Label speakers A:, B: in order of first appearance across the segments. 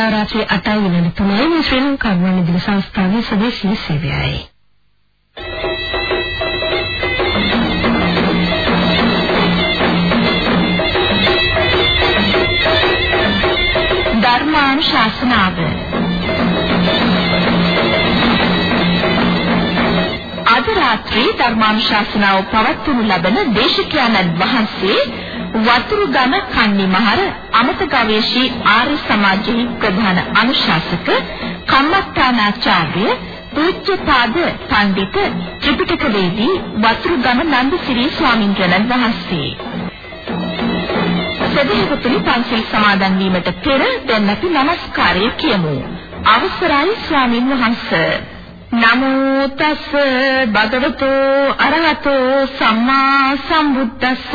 A: වෙලා රාත්‍රී 8යි විනාඩි 3යි මේ ශ්‍රී ලංකා ගුවන්විදුලි සංස්ථාවේ ස්වදේශීය සේවයයි. ධර්මානුශාසනාව අද රාත්‍රී ධර්මානුශාසනාව පවත්වනු ලබන දේශකයන්න් වහන්සේ වතුරුගම කන්නිමහර අමත ගවේෂී ආර්ය සමාජයේ ප්‍රධාන අනුශාසක කම්මත්තානාචාර්ය පූජ්‍යපාද පඬිත ත්‍රිපිටකවේදී වතුරුගම නන්දසිරි ස්වාමීන් වහන්සේ. සදහවතුනි පන්සල් සමාදන් වීමට පෙර දැන් අපි নমස්කාරය කියමු. අවසරයි ස්වාමීන් වහන්සේ. නමෝ තස් භගවතෝ අරහතෝ සම්මා සම්බුද්දස්ස.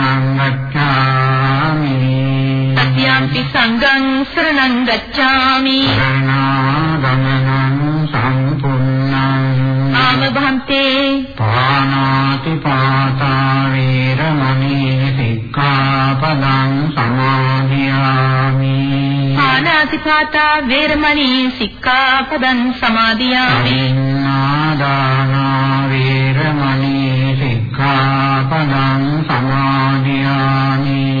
A: සතියම්පි සංඝං සරණං ගච්ඡාමි.
B: සරණාගමනං සම්පූර්ණං
A: ආම භන්තේ
B: පානාති පාතා වේරමණී සික්ඛාපදං සමාදියාමි.
A: පානාතිපාතා වේරමණී සික්ඛාපදං සමාදියාමි.
B: අවින්නාදානා වේරමණී සික්ඛාපදං සමාදියාමි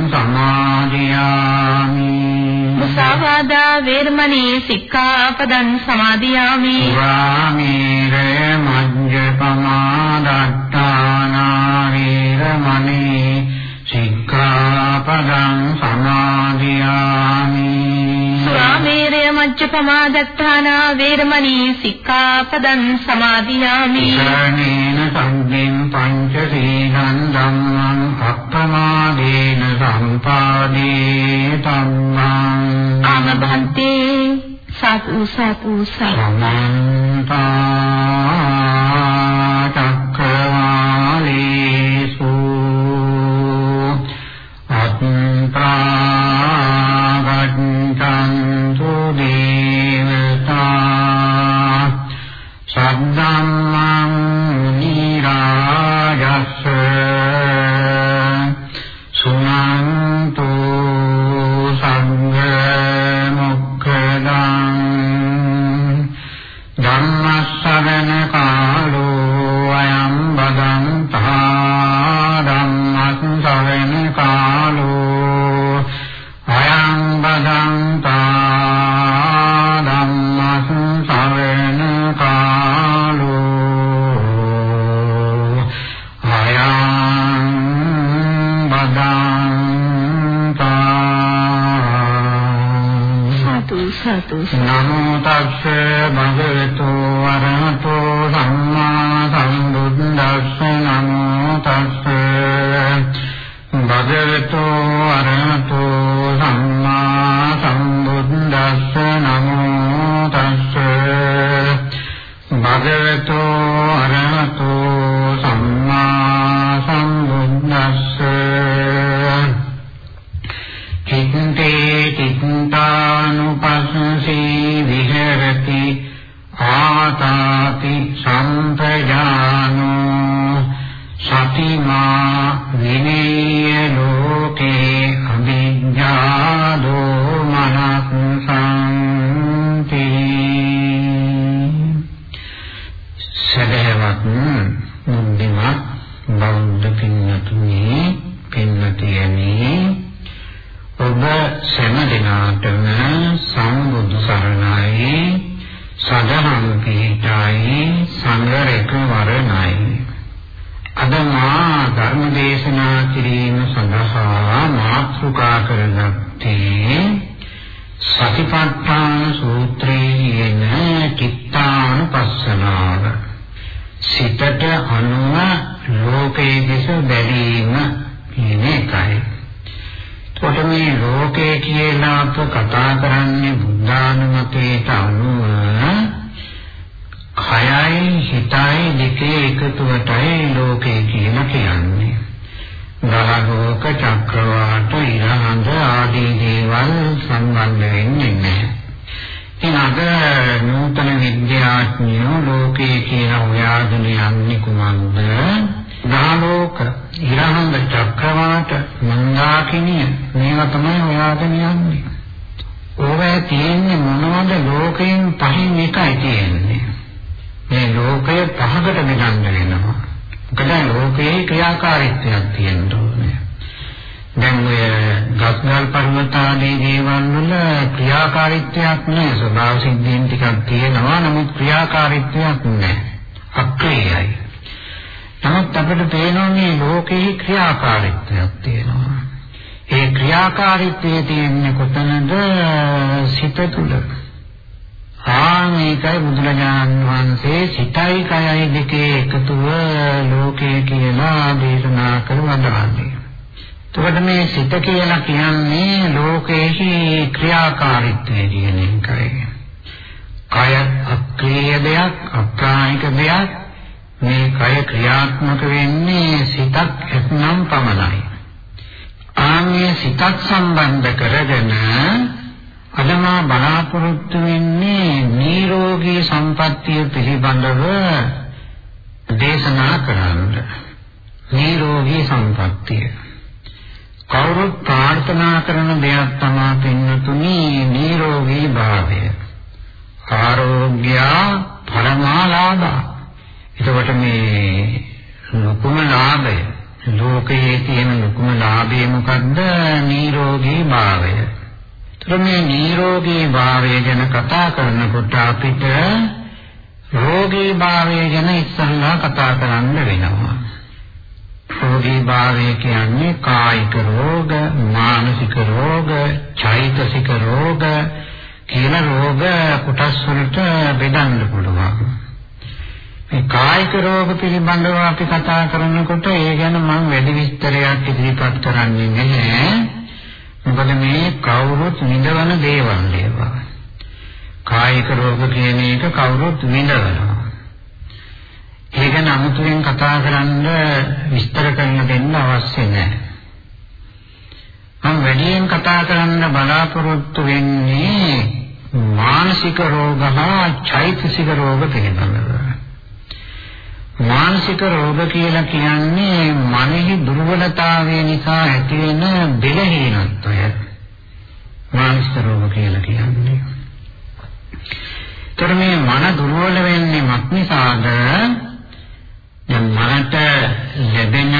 A: මුසාවාදා වේරමණී සික්ඛාපදං සමාදියාමි.
B: රාමේර මජ්ජපමාදත්තානා වේරමණී සික්ඛාපදං සමාදියාමි.
A: සුරාමේරය මජ්ජපමාදත්තාන වේරමණී සික්ඛාපදං සමාදියාමි.
B: කරණේන සංඝෙන් පංචශීලං ධම්මං අප්පමාදේන සම්පාදේ ධම්මං
A: ආමභන්තේ සතු සතු සතු
B: සමන්ත චක්කවාලේසු
A: සතු සතු
B: නමෝ තස්ස භගවතු ලෝකය කියලා අප කතා කරන්නේ බුද්ධානුමතයට අනුව කයයි හිතයි දෙකේ එකතුවටයි ලෝකය කියලා කියන්නේ. ග්‍රහලෝක චක්‍රවාට ඉරහඳ ආදී දේවල් සම්බන්ධ වෙන්නේ නැහැ. ඉතින් අද නූතන විද්‍යාඥයෝ ලෝකයේ කියන හොයාගෙන යන්නේ කුමක්ද? ග්‍රහලෝක ඉරහඳ චක්‍රවාට මන්දාකිනිය මේවා තමයි හොයාගෙන යන්නේ. ඕවා තියෙන්නේ මොනවද ලෝකයෙන් පහින් එකයි තියෙන්නේ. මේ ලෝකය පහකට බෙදන්න වෙනවා. මොකද ලෝකයේ ක්‍රියාකාරීත්වයක් තියෙන්න ඕනේ. දැන් ඔය ගස්ගල් පර්වත ආදී දේවල් වල ක්‍රියාකාරීත්වයක් නැහැ. ස්වභාව සිද්ධීන් ටිකක් තියෙනවා. නමුත් ක්‍රියාකාරීත්වයක් නැහැ. අක්‍රියයි. නමුත් අපිට පේනවා මේ ලෝකයේ ක්‍රියාකාරීත්වයක් තියෙනවා. ඒ ක්‍රියාකාරීත්වයේ තියෙන්නේ කොතනද? සිත තුළ. ආමේකයි බුදුරජාණන් වහන්සේ සිතයි කයයි දෙකේ එකතුව ලෝකය කියලා දේශනා කරවදාන්නේ. එතකොට මේ සිත කියලා කියන්නේ ලෝකයේ ක්‍රියාකාරීත්වය කියන එකයි. කය අක්‍රීය දෙයක්, අප්‍රාණික දෙයක්. මේ කය ක්‍රියාත්මක වෙන්නේ සිතක් එක්නම් පමණයි. ආන්නේ සිතක් සම්බන්ධ කරගෙන අදමා බලාපොරොත්තු වෙන්නේ නිරෝගී සම්පත්තිය පිළිබඳව දේශනා කරන්න. නිරෝගී සම්පත්තිය. කවුරුත් ප්‍රාර්ථනා කරන දෙයක් තමයි පින්නතුනි නිරෝගී භාවය. ආරෝග්‍ය පරමාලාභ. එතකොට මේ ලොකුම ලාභය ලෝකයේ තියෙන ලොකුම ලාභය මොකද්ද? නිරෝගී භාවය. මේ නිරෝගී භාවය ගැන කතා කරනකොට අපිට රෝගී භාවය ගැන ඉස්සල්ලා කතා කරන්න වෙනවා. රෝගී භාවය කියන්නේ කායික රෝග, මානසික රෝග, චෛතසික රෝග කියලා රෝග කොටස් වලට බෙදන්න පුළුවන්. මේ කායික රෝග පිළිබඳව අපි කතා කරනකොට ඒ ගැන මම වැඩි විස්තරයක් ඉදිරිපත් කරන්නේ නැහැ. මොකද මේ කවුරුත් විඳවන දේවල් ඒවා. කායික රෝග කියන එක කවුරුත් විඳවනවා. ඒක නමුතුෙන් කතා කරන්න විස්තර කරන්න දෙන්න අවශ්‍ය නැහැ. මම වැඩියෙන් කතා කරන්න බලාපොරොත්තු වෙන්නේ මානසික රෝග හා චෛතසික රෝග පිළිබඳව. මානසික රෝග කියලා කියන්නේ මනෙහි දුර්වලතාවය නිසා ඇතිවෙන බෙලහීනත්වය. මානසික රෝග කියලා කියන්නේ. ତර මේ මන දුර්වල වෙන්නේ මක් නිසාද? දැන් මනට ලැබෙන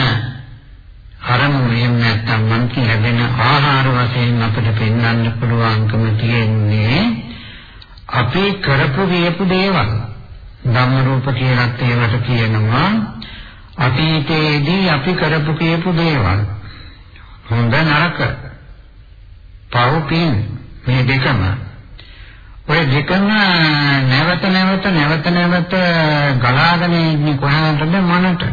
B: අරමුණ එහෙම නැත්නම් මන්ට ලැබෙන ආහාර වශයෙන් අපිට පෙන්වන්න පුළුවන්කම තියෙන්නේ අපි කරපු වියපු දේවල්. ධම්ම රූප කියලත් ඒවට කියනවා. අතීතයේදී අපි කරපු කියපු දේවල්. හොඳ නරක. පවුපින් මේ දෙකම. ඔය දෙකම නැවත නැවත නැවත නැවත ගලාගෙන ඉන්නේ කොහොමද මනට?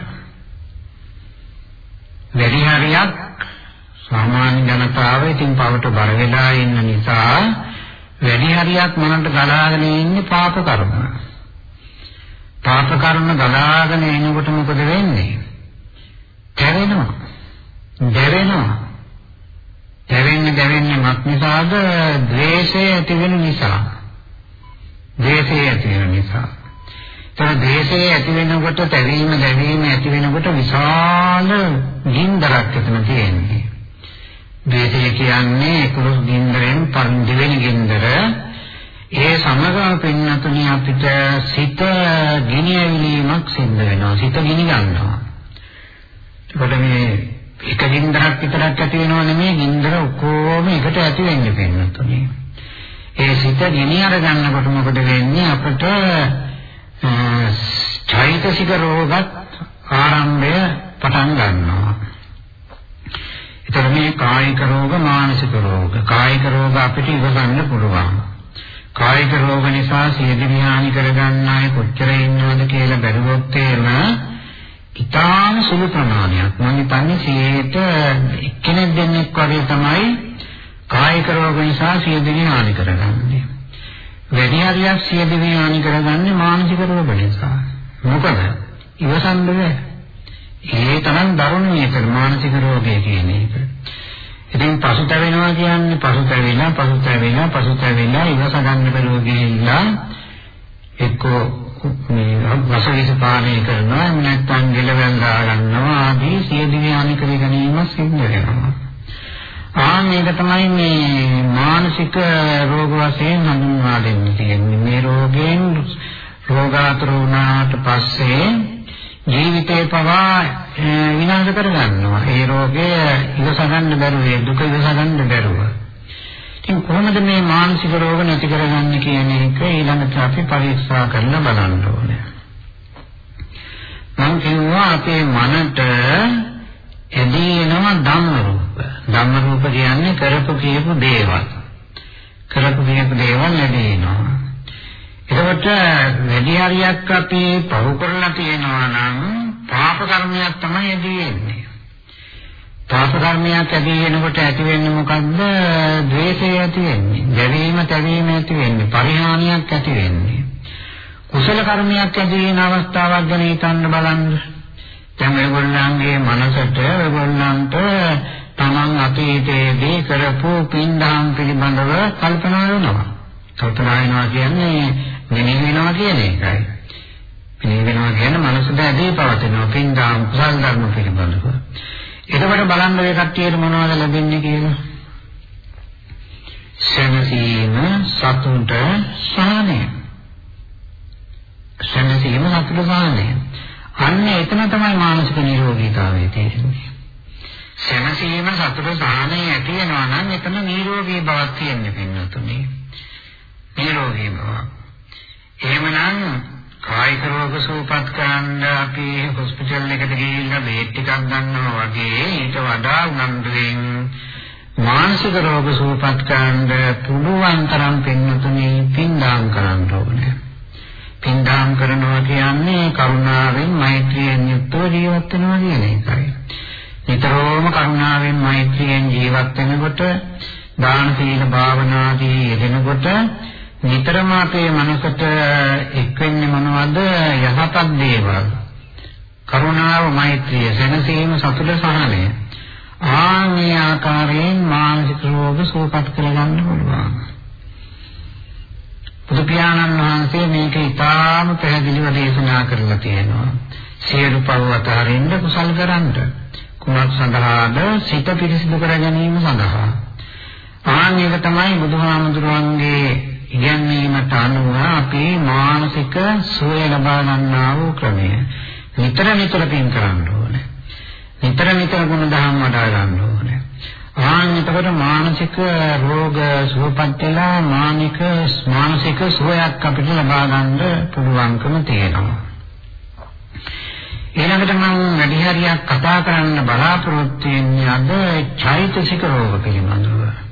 B: වැඩි හරියක් සාමාන්‍ය ජනතාව ඉතින් පවට බර වෙලා ඉන්න නිසා වැඩි හරියක් මනට ගලාගෙන ඉන්නේ පාප කර්ම. පාප කර්ම ගලාගෙන එනකොට මොකද වෙන්නේ? කැවෙනවා. දැවෙනවා. දැවෙන්නේ දැවෙන්නේ මත් නිසාද? ද්වේෂය ඇති වෙන නිසා. ද්වේෂය ඇති වෙන නිසා. තර ද්වේෂය ඇති වෙනකොට තැවීම දැවීම ඇති වෙනකොට විශාල ගින්දරක් එතන තියෙන්නේ. ද්වේෂය කියන්නේ කුරුස් ගින්දරෙන් පරිදෙවෙන ගින්දර. ඒ සමග පින්නතුනි අපිට සිත ගිනි ඇවිලීමක් සිද්ධ වෙනවා. සිත ගිනි ගන්නවා. ඒකට මේ එක ගින්දරක් විතරක් ඇති වෙනව නෙමෙයි ගින්දර ඔක්කොම එකට ඇති වෙන්නේ පින්නතුනි. ඒ සිත ගිනි අර ගන්නකොට මොකද වෙන්නේ අපිට චෛතසික රෝගත් ආරම්භය පටන් ගන්නවා. ඒතර මේ කායික රෝග මානසික රෝග කායික රෝග අපිට ඉවසන්න පුළුවන්. කායික රෝග නිසා සියදිවි හානි කරගන්න අය කොච්චර ඉන්නවද කියලා බැලුවොත් එහෙම ඉතාම සුළු ප්‍රමාණයක්. මම හිතන්නේ සියයට එක්කෙනෙක් දෙන්නෙක් වගේ තමයි කායික රෝග නිසා සියදිවි හානි කරගන්නේ. වැඩි හරියක් සියදිවි හානි කරගන්නේ මානසික රෝග නිසා. මොකද ඉවසන්න බෑ. ඒ තරම් දරුණු මේක මානසික රෝගය කියන එක. ඉතින් පසුතැවෙනවා කියන්නේ පසුතැවෙලා පසුතැවෙලා පසුතැවෙලා ඉවස ගන්න බැරුව ගිහිල්ලා එක්කෝ මේ වසවිස පානය කරනවා නැත්නම් ගෙලවල් දා ගන්නවා ආදී සියදිවි හානි කර ගැනීම සිද්ධ වෙනවා. ආ මේක තමයි මේ මානසික රෝග වශයෙන් හඳුන්වා දෙන්නේ තියෙන්නේ. මේ රෝගයෙන් රෝගාතුර වුණාට පස්සේ ජීවිතේ පවා විනාශ කරගන්නවා. ඒ රෝගය ඉවසගන්න බැරුව, දුක ඉවසගන්න බැරුව. ඉතින් කොහොමද මේ මානසික රෝග නැති කරගන්නේ කියන එක ඊළඟට අපි පරීක්ෂා කරලා බලන්න ඕනේ. මම කියනවා අපේ මනට එදීනම ධම්ම රූප. ධම්ම රූප කියන්නේ කරපු කියපු දේවල්. කරපු කියපු දේවල් ලැබෙනවා. එතකොට වැඩි හරියක් අපි පහු කරලා තියෙනවා නම් පාප කර්මයක් තමයි ඇදී වෙන්නේ. පාප කර්මයක් ඇදී වෙනකොට ඇති වෙන්නේ මොකද්ද? ද්වේෂය ඇති වෙන්නේ. දැවීම, තැවීම ඇති වෙන්නේ. පරිහානියක් ඇති වෙන්නේ. කුසල කර්මයක් ඇදී වෙන අවස්ථාවක් ගැන හිතන්න බලන්න. දැන් මේගොල්ලන්ගේ මනසට ඒගොල්ලන්ට තමන් අතීතයේදී කරපු පින්දාම් පිළිබඳව කල්පනා වෙනවා. කල්පනා වෙනවා කියන්නේ මෙනෙහි වෙනවා කියන එකයි. මෙනෙහි වෙනවා කියන්නේ මනසට ඇදී පවතිනවා පින්දාම් කුසල ධර්ම පිළිබඳව. එතකොට බලන්න ඔය කට්ටියට මොනවද ලැබෙන්නේ කියලා. සෙනසීම සතුන්ට සාහනය. සෙනසීම සතුට සාහනය. අන්න එතන තමයි මානසික නිරෝගීතාවය තියෙන්නේ. සෙනසීම සතුට සාහනය ඇති වෙනවා නම් එතන නිරෝගී බවක් තියෙන්නේ පින්නතුනේ. නිරෝගී බවක්. එහෙමනම් කායික රෝග සුවපත් කරන්න අපි හොස්පිටල් එකට ගිහිල්ලා බේත් ටිකක් ගන්නවා වගේ ඊට වඩා උනන්දුවෙන් මානසික රෝග සුවපත් කරන්න පුළුවන් තරම් පින්නතුනේ පින්දාම් කරන්න ඕනේ. පින්දාම් කරනවා කියන්නේ කරුණාවෙන් මෛත්‍රියෙන් යුක්තව ජීවත් වෙනවා කියන එකයි. නිතරම කරුණාවෙන් මෛත්‍රියෙන් ජීවත් වෙනකොට දාන සීල භාවනාදී යෙදෙනකොට නිතරම අපේ මනසට එක් වෙන්නේ මොනවද? යහපත් දේවල්. කරුණාව මෛත්‍රිය සැනසීම සතුට සහනය. ආන්නේ ආකාරයෙන් මානසික රෝග සුවපත් කරගන්න පුළුවන්. බුදු පියාණන් වහන්සේ මේක ඉතාම පැහැදිලිව දේශනා කරලා තියෙනවා. සියලු පව අතරින්ද කුසල් කරන්න. කුමක් සඳහාද? සිත පිරිසිදු කර ගැනීම සඳහා. ආන්නේක තමයි බුදුහාමුදුරන්ගේ ඉගැන්වීමට අනුව අපි මානසික සුවය ලබා ගන්නා වූ ක්‍රමය නිතර නිතර පින් කරන්න ඕනේ. නිතර නිතර ගුණ දහම් වඩා ගන්න ඕනේ. ආන් එතකොට මානසික රෝග සුවපත් වෙලා මානික මානසික සුවයක් අපිට ලබා ගන්න පුළුවන්කම තියෙනවා. ඊළඟට මම වැඩි හරියක් කතා කරන්න බලාපොරොත්තු වෙන්නේ අද චෛතසික රෝග පිළිබඳව.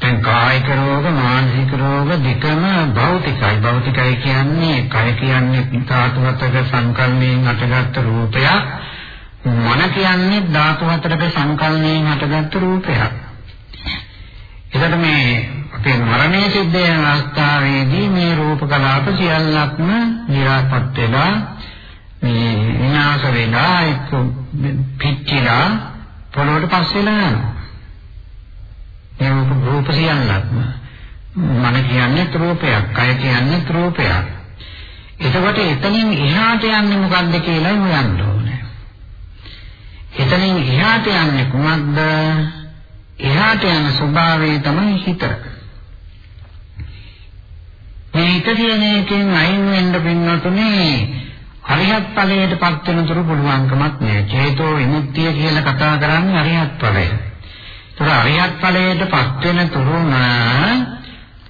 B: දැන් කායික රෝග මානසික රෝග දෙකම භෞතිකයි. භෞතිකයි කියන්නේ කය කියන්නේ ධාතු හතරක සංකල්පයෙන් හටගත්තු රූපයක්. මන කියන්නේ ධාතු හතරක සංකල්පයෙන් හටගත්තු රූපයක්. එතකොට මේ අපේ මරණය සිද්ධ වෙන අවස්ථාවේදී මේ රූප කලාප සියල්ලක්ම නිරාපත් වෙලා මේ විනාශ වෙලා එක්ක පිච්චිලා පොළොවට පස් වෙලා යනවා. මේ රූප සියල්ලක්ම මන කියන්නේ රූපයක්, කය කියන්නේ රූපයක්. එතකොට එතනින් එහාට යන්නේ මොකද්ද කියලා හොයන්න ඕනේ. එතනින් එහාට යන්නේ කුමක්ද? එහාට යන ස්වභාවය තමයි හිත. මේ හිත කියන එකෙන් අයින් වෙන්න පින්නතුනේ අරිහත් ඵලයට පත් වෙනතුරු පුළුවන්කමක් නෑ. චේතෝ විමුක්තිය කියලා කතා කරන්නේ අරිහත් ඵලය. ඒතර අරිහත් ඵලයට පත් වෙනතුරුම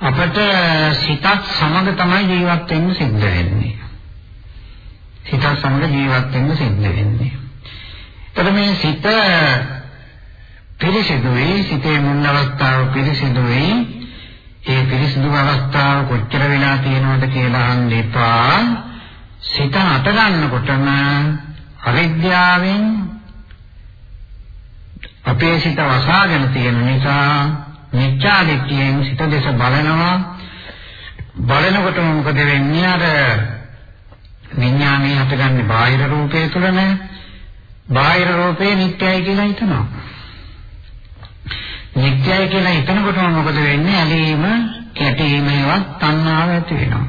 B: අපට සිතත් සමග තමයි ජීවත් වෙන්න සිද්ධ වෙන්නේ. සිතත් සමග ජීවත් වෙන්න සිද්ධ වෙන්නේ. එතකොට මේ සිත පිරිසිදුයි සිතේ මුල් අවස්ථාව පිරිසිදුයි ඒ පිරිසිදු අවස්ථාව කොච්චර වෙලා තියෙනවද කියලා අහන්න එපා සිත අට ගන්නකොටම අවිද්‍යාවෙන් අපේ සිත වසාගෙන තියෙන නිසා මිච්ඡා දිට්ඨියෙන් සිත දෙස බලනවා බලනකොට මොකද වෙන්නේ අර විඥානයේ හටගන්නේ බාහිර රූපය තුළ නෑ බාහිර රූපේ නිට්ටයයි කියලා හිතනවා නිත්‍යයි කියලා හිතනකොටම මොකද වෙන්නේ? ඇලීම, කැටීම ඒවත් තණ්හාව ඇති වෙනවා.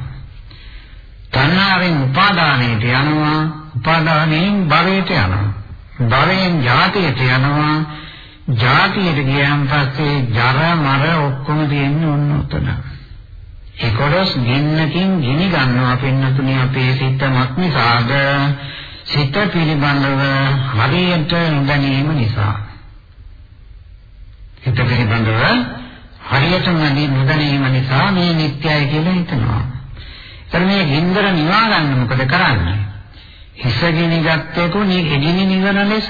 B: තණ්හාවෙන් උපාදානයට යනවා, උපාදානයෙන් භවයට යනවා. භවයෙන් ජාතියට යනවා. ජාතියට ගියන් පස්සේ ජර මර ඔක්කොම තියෙන්නේ ඔන්න උතන. ඒකොලොස් ගින්නකින් ගිනි ගන්නවා පින්නතුනි අපේ සිතමත් නිසාද සිත පිළිබඳව හරියට නොදැනීම නිසා හිත පිළිබඳව හරියටම නොදැනීම නිසා මේ නිත්‍යයි කියලා හිතනවා. ඒතර මේ හින්දර නිවා ගන්න මොකද කරන්නේ? හිසගිනි ගත්තේකෝ නේ එගිනි නිවන ලෙස.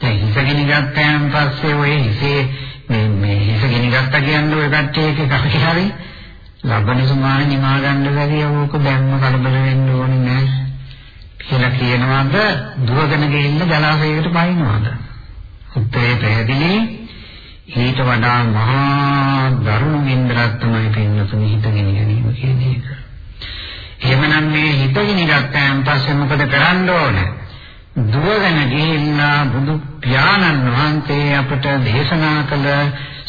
B: දැන් හිසගිනි ගත්තයන් පස්සේ ඔය හිසේ මේ මේ හිසගිනි ගත්තා කියන්නේ ඔය කට්ටියක කවි හරි ලබන සමාන නිවා ගන්න බැරි ඕක දැම්ම කලබල වෙන්න ඕනේ නෑ කියලා කියනවාද දුවගෙන ගිහින් ජලාශයකට පයින්නවාද උත්තරේ පැහැදිලි ඊට වඩා මහා දරුණු වින්දරක් තමයි පින්නතුනි හිතගෙන ගැනීම කියන එක. එහෙමනම් මේ හිතගෙන ගත්තයන් පස්සේ මොකද කරන්න ඕන? දුවගෙන ගිහිල්ලා බුදු පියාණන් වහන්සේ අපට දේශනා කළ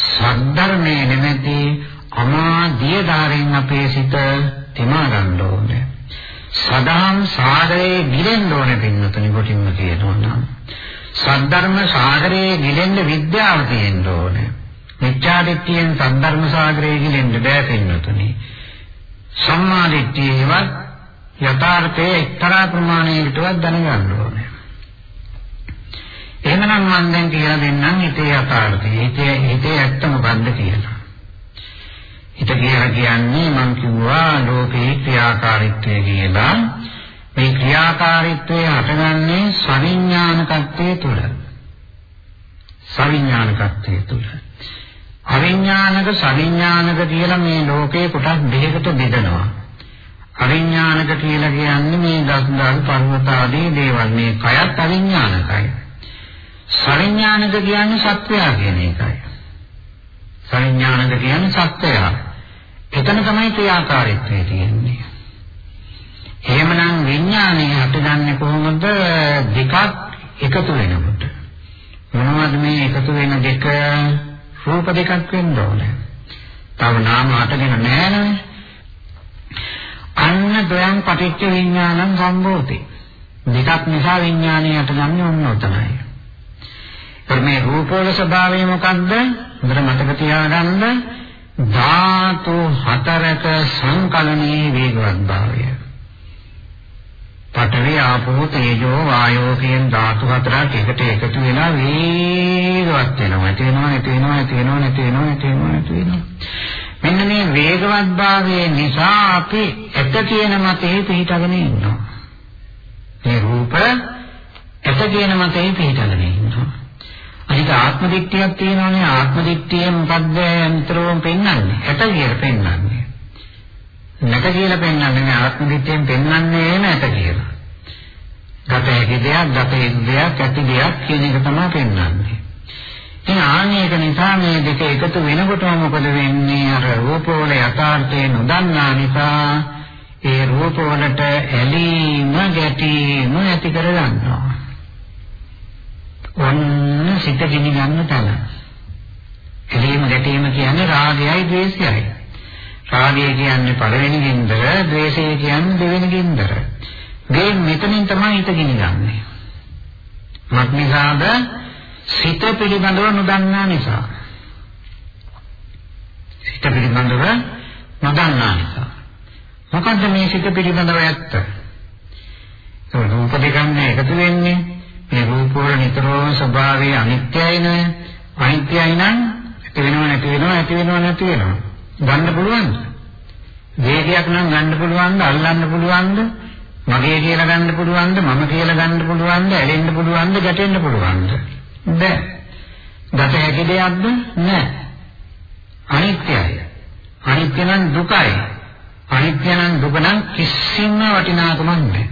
B: සද්ධර්මයේ නැමැති අමා දියදාරෙන් අපේ සිත තෙමා ගන්න ඕනේ. සදාම් සාගරේ ගිලෙන්න ඕනේ පින්නතුනි කොටින්ම කියනවා නම්. සද්ධර්ම සාගරයේ ගිලෙන්න විද්‍යාව තියෙන්න ඕනේ. මිත්‍යා දිට්ඨියෙන් සද්ධර්ම සාගරයේ ගිලෙන්න බෑ පින්නතුනි. සම්මා දිට්ඨියවත් යථාර්ථයේ එක්තරා ප්‍රමාණයකටවත් දැනගන්න ඕනේ. එහෙමනම් මම දැන් කියලා දෙන්නම් හිතේ යථාර්ථය. හිතේ හිතේ ඇත්ත මොකද්ද කියලා. හිත කියලා කියන්නේ මම කිව්වා ලෝකේ ක්‍රියාකාරීත්වය කියලා. මේ ක්‍රියාකාරීත්වය හටගන්නේ සවිඥානිකත්වයේ තුල. සවිඥානිකත්වයේ තුල. අවිඥානික සවිඥානික කියලා මේ ලෝකේ කොටස් දෙකකට බෙදනවා. අවිඥානික කියලා කියන්නේ මේ දස්දල් පර්වත ආදී දේවල් මේ කයත් අවිඥානිකයි. සවිඥානික කියන්නේ සත්‍යය කියන එකයි. සවිඥානික කියන්නේ සත්‍යය. එතන තමයි ක්‍රියාකාරීත්වය තියෙන්නේ. එහෙමනම් විඥානය හටගන්නේ කොහොමද? දෙකක් එකතු වෙනකොට. මොනවද මේ එකතු වෙන දෙක? රූප දෙකක් වෙන්න ඕනේ. තව නාම හටගෙන නැහැ අන්න දයන් පටිච්ච විඥානං සම්භෝති දෙකක් නිසා විඥානය හටගන්නේ ඔන්න ඔතනයි. මේ රූපවල ස්වභාවය මොකක්ද හොඳට මතක තියාගන්න ධාතු හතරක සංකලනයේ වේගවත් භාවය පඨවි ආපෝ තේජෝ වායෝ කියන ධාතු හතරක් එකට එකතු වෙලා වේගවත් වෙනවා. නැති වෙනවා, නැති වෙනවා, නැති වෙනවා, නැති වෙනවා, නැති වෙනවා, නැති වෙනවා. මෙන්න මේ වේගවත් භාවය නිසා අපි එක කියන මතේ පිටගෙන ඉන්නවා. මේ රූප එක කියන මතේ පිටගෙන ඉන්නවා. අනිත් ආත්ම දිට්ඨියක් තියෙනවානේ ආත්ම දිට්ඨිය මොකද්ද අන්තරෝම් පෙන්වන්නේ? එක කියලා පෙන්වන්නේ. නැත කියලා පෙන්වන්නේ ආත්ම දිට්ඨියෙන් පෙන්වන්නේ නැත කියලා. ගත හැකි දෙයක්, ගත යුතු දෙයක්, ඇති දෙයක් කියන එක තමයි පෙන්වන්නේ. ඉතින් ආනේක නිසා මේ දෙක එකතු වෙනකොටම මොකද වෙන්නේ? අර රූපවල යථාර්ථය නොදන්නා නිසා ඒ රූපවලට ඇලීම ගැටීම ඇති කර ගන්නවා. ඔන්න සිත ගිනි ගන්න තැන. ඇලීම ගැටීම කියන්නේ රාගයයි ද්වේෂයයි. රාගය කියන්නේ පළවෙනි ගින්දර, ද්වේෂය කියන්නේ දෙවෙනි ගින්දර. මේ මෙතනින් තමයි හිත ගිනි ගන්නේ. මක්නිසාද සිත පිළිබඳව නොදන්නා නිසා. සිත පිළිබඳව නොදන්නා නිසා. මොකද්ද මේ සිත පිළිබඳව ඇත්ත? රූප දෙකන්නේ එකතු වෙන්නේ මේ රූප වල නිතරම ස්වභාවය අනිත්‍යයි නේ. අනිත්‍යයි නම් ඇති වෙනව නැති වෙනව ඇති වෙනව නැති වෙනව. ගන්න පුළුවන්ද? වේගයක් නම් ගන්න පුළුවන්ද? අල්ලන්න පුළුවන්ද? මගේ කියලා ගන්න පුළුවන්ද? මම කියලා ගන්න පුළුවන්ද? ඇලෙන්න පුළුවන්ද? ගැටෙන්න පුළුවන්ද? බෑ. ගත හැකි දෙයක්ද? නෑ. අනිත්‍යයි. අනිත්‍ය නම් දුකයි. අනිත්‍ය නම් දුක නම් කිසිම වටිනාකමක් නැහැ.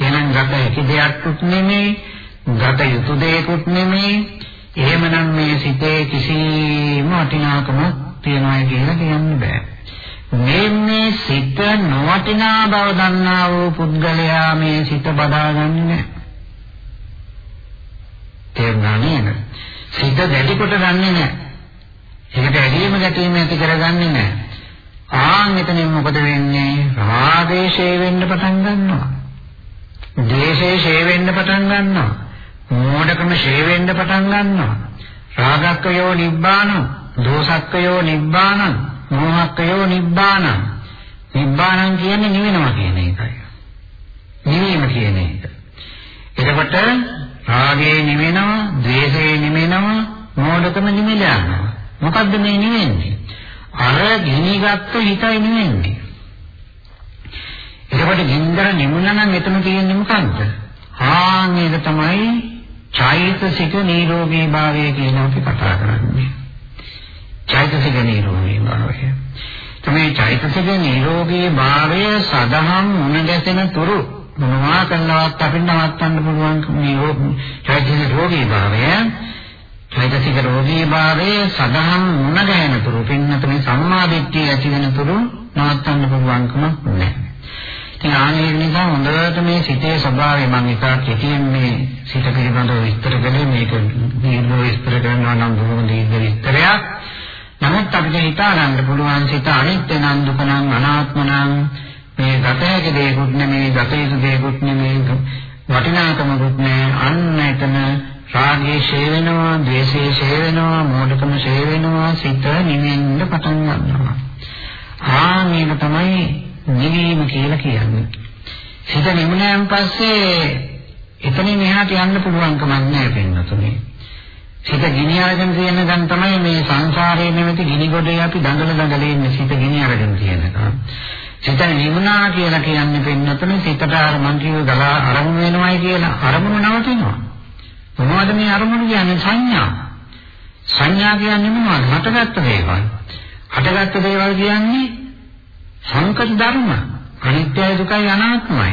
B: එහෙනම් ගත හැකි දෙයක්වත් නෙමෙයි, ගත යුතු දෙයක්වත් නෙමෙයි. එහෙමනම් මේ සිතේ කිසිම වටිනාකමක් තියනවා කියලා කියන්න බෑ. මේ සිත නොවටිනා බව දන්නා වූ පුද්ගලයා මේ සිත බදාගන්නේ නැහැ. තේරුණා නේද? සිත දැඩි කොට ගන්නෙ නැහැ. ඒකට ඇලීම ගැටීම ඇති කරගන්නේ නැහැ. ආන් මෙතනින් මොකද වෙන්නේ? රාගේශේ වෙන්න පටන් ගන්නවා. ද්වේෂේ ෂේ වෙන්න පටන් ගන්නවා. මෝඩකම ෂේ වෙන්න පටන් ගන්නවා. රාගක්කයෝ නිබ්බානං, දෝසක්කයෝ නිබ්බානං, මෝහක්කයෝ නිබ්බානං. නිබ්බානං කියන්නේ නිවෙනවා කියන එකයි. නිවීම කියන එක. එතකොට රාගේ නිවෙනවා, ද්වේෂේ නිවෙනවා, මෝඩකම නිවිලා යනවා. මොකද්ද මේ නිවෙන්නේ? අර ගිනිගත්තු හිතයි නිවෙන්නේ. එතකොට ගින්දර නිමුණා නම් එතන තියෙන්නේ මොකන්ද? ආන් ඒක තමයි චෛතසික නිරෝගී භාවය කියන අපි කතා කරන්නේ. චෛතසික නිරෝගී භාවය. තමයි චෛතසික නිරෝගී භාවය සදහම් මුණ ගැසෙන තුරු මොනවා කරනවත් අපිට නවත්තන්න පුළුවන් නිරෝග චෛතසික රෝගී භාවය චෛතසික රෝගී භාවයේ සදහම් මුණ ගැහෙන තුරු පින්නතේ සම්මාදිට්ඨිය ඇති වෙන තුරු නවත්තන්න පුළුවන්කමක් නැහැ. ඉතින් ආනේ නිසා හොඳට මේ සිතේ ස්වභාවය මම එකක් කෙටියෙන් මේ සිත පිළිබඳව විස්තර කළේ මේක දීර්ඝ විස්තර කරනවා නම් බොහොම දීර්ඝ විස්තරයක්. නමුත් අපිට හිතා ගන්න පුළුවන් සිත අනිත්‍ය නම් දුක නම් අනාත්ම නම් මේ ගත හැකි දෙයක්ුත් නෙමෙයි ගත යුතු දෙයක්ුත් නෙමෙයි වටිනාකමකුත් නෑ අන්න එතන රාගයේ ෂේ වෙනවා, ද්වේෂයේ ෂේ වෙනවා, මෝඩකම ෂේ වෙනවා, සිත නිවෙන්න පටන් ගන්නවා. ආ මේක තමයි නිවීම කියලා කියන්නේ. සිත නිමුණයන් පස්සේ එතනින් එහාට යන්න පුළුවන් කමක් නැහැ පින්නතුනේ. සිත ගිනි අරගෙන තියෙන ගන් තමයි මේ සංසාරයේ නැමැති ගිනි ගොඩේ අපි දඟල දඟල ඉන්නේ සිත ගිනි අරගෙන තියෙනකම්. සිත නිමුණා කියලා කියන්නේ පින්නතුනේ සිතට අර මං කියව ගලා අරමුණු වෙනවයි කියලා අරමුණු නවතිනවා. මොනවද මේ අරමුණු කියන්නේ සංඥා. සංඥා කියන්නේ මොනවද? හටගත්ත දේවල්. හටගත්ත දේවල් කියන්නේ සංකත ධර්ම. අනිත්‍යයි දුකයි අනාත්මයි.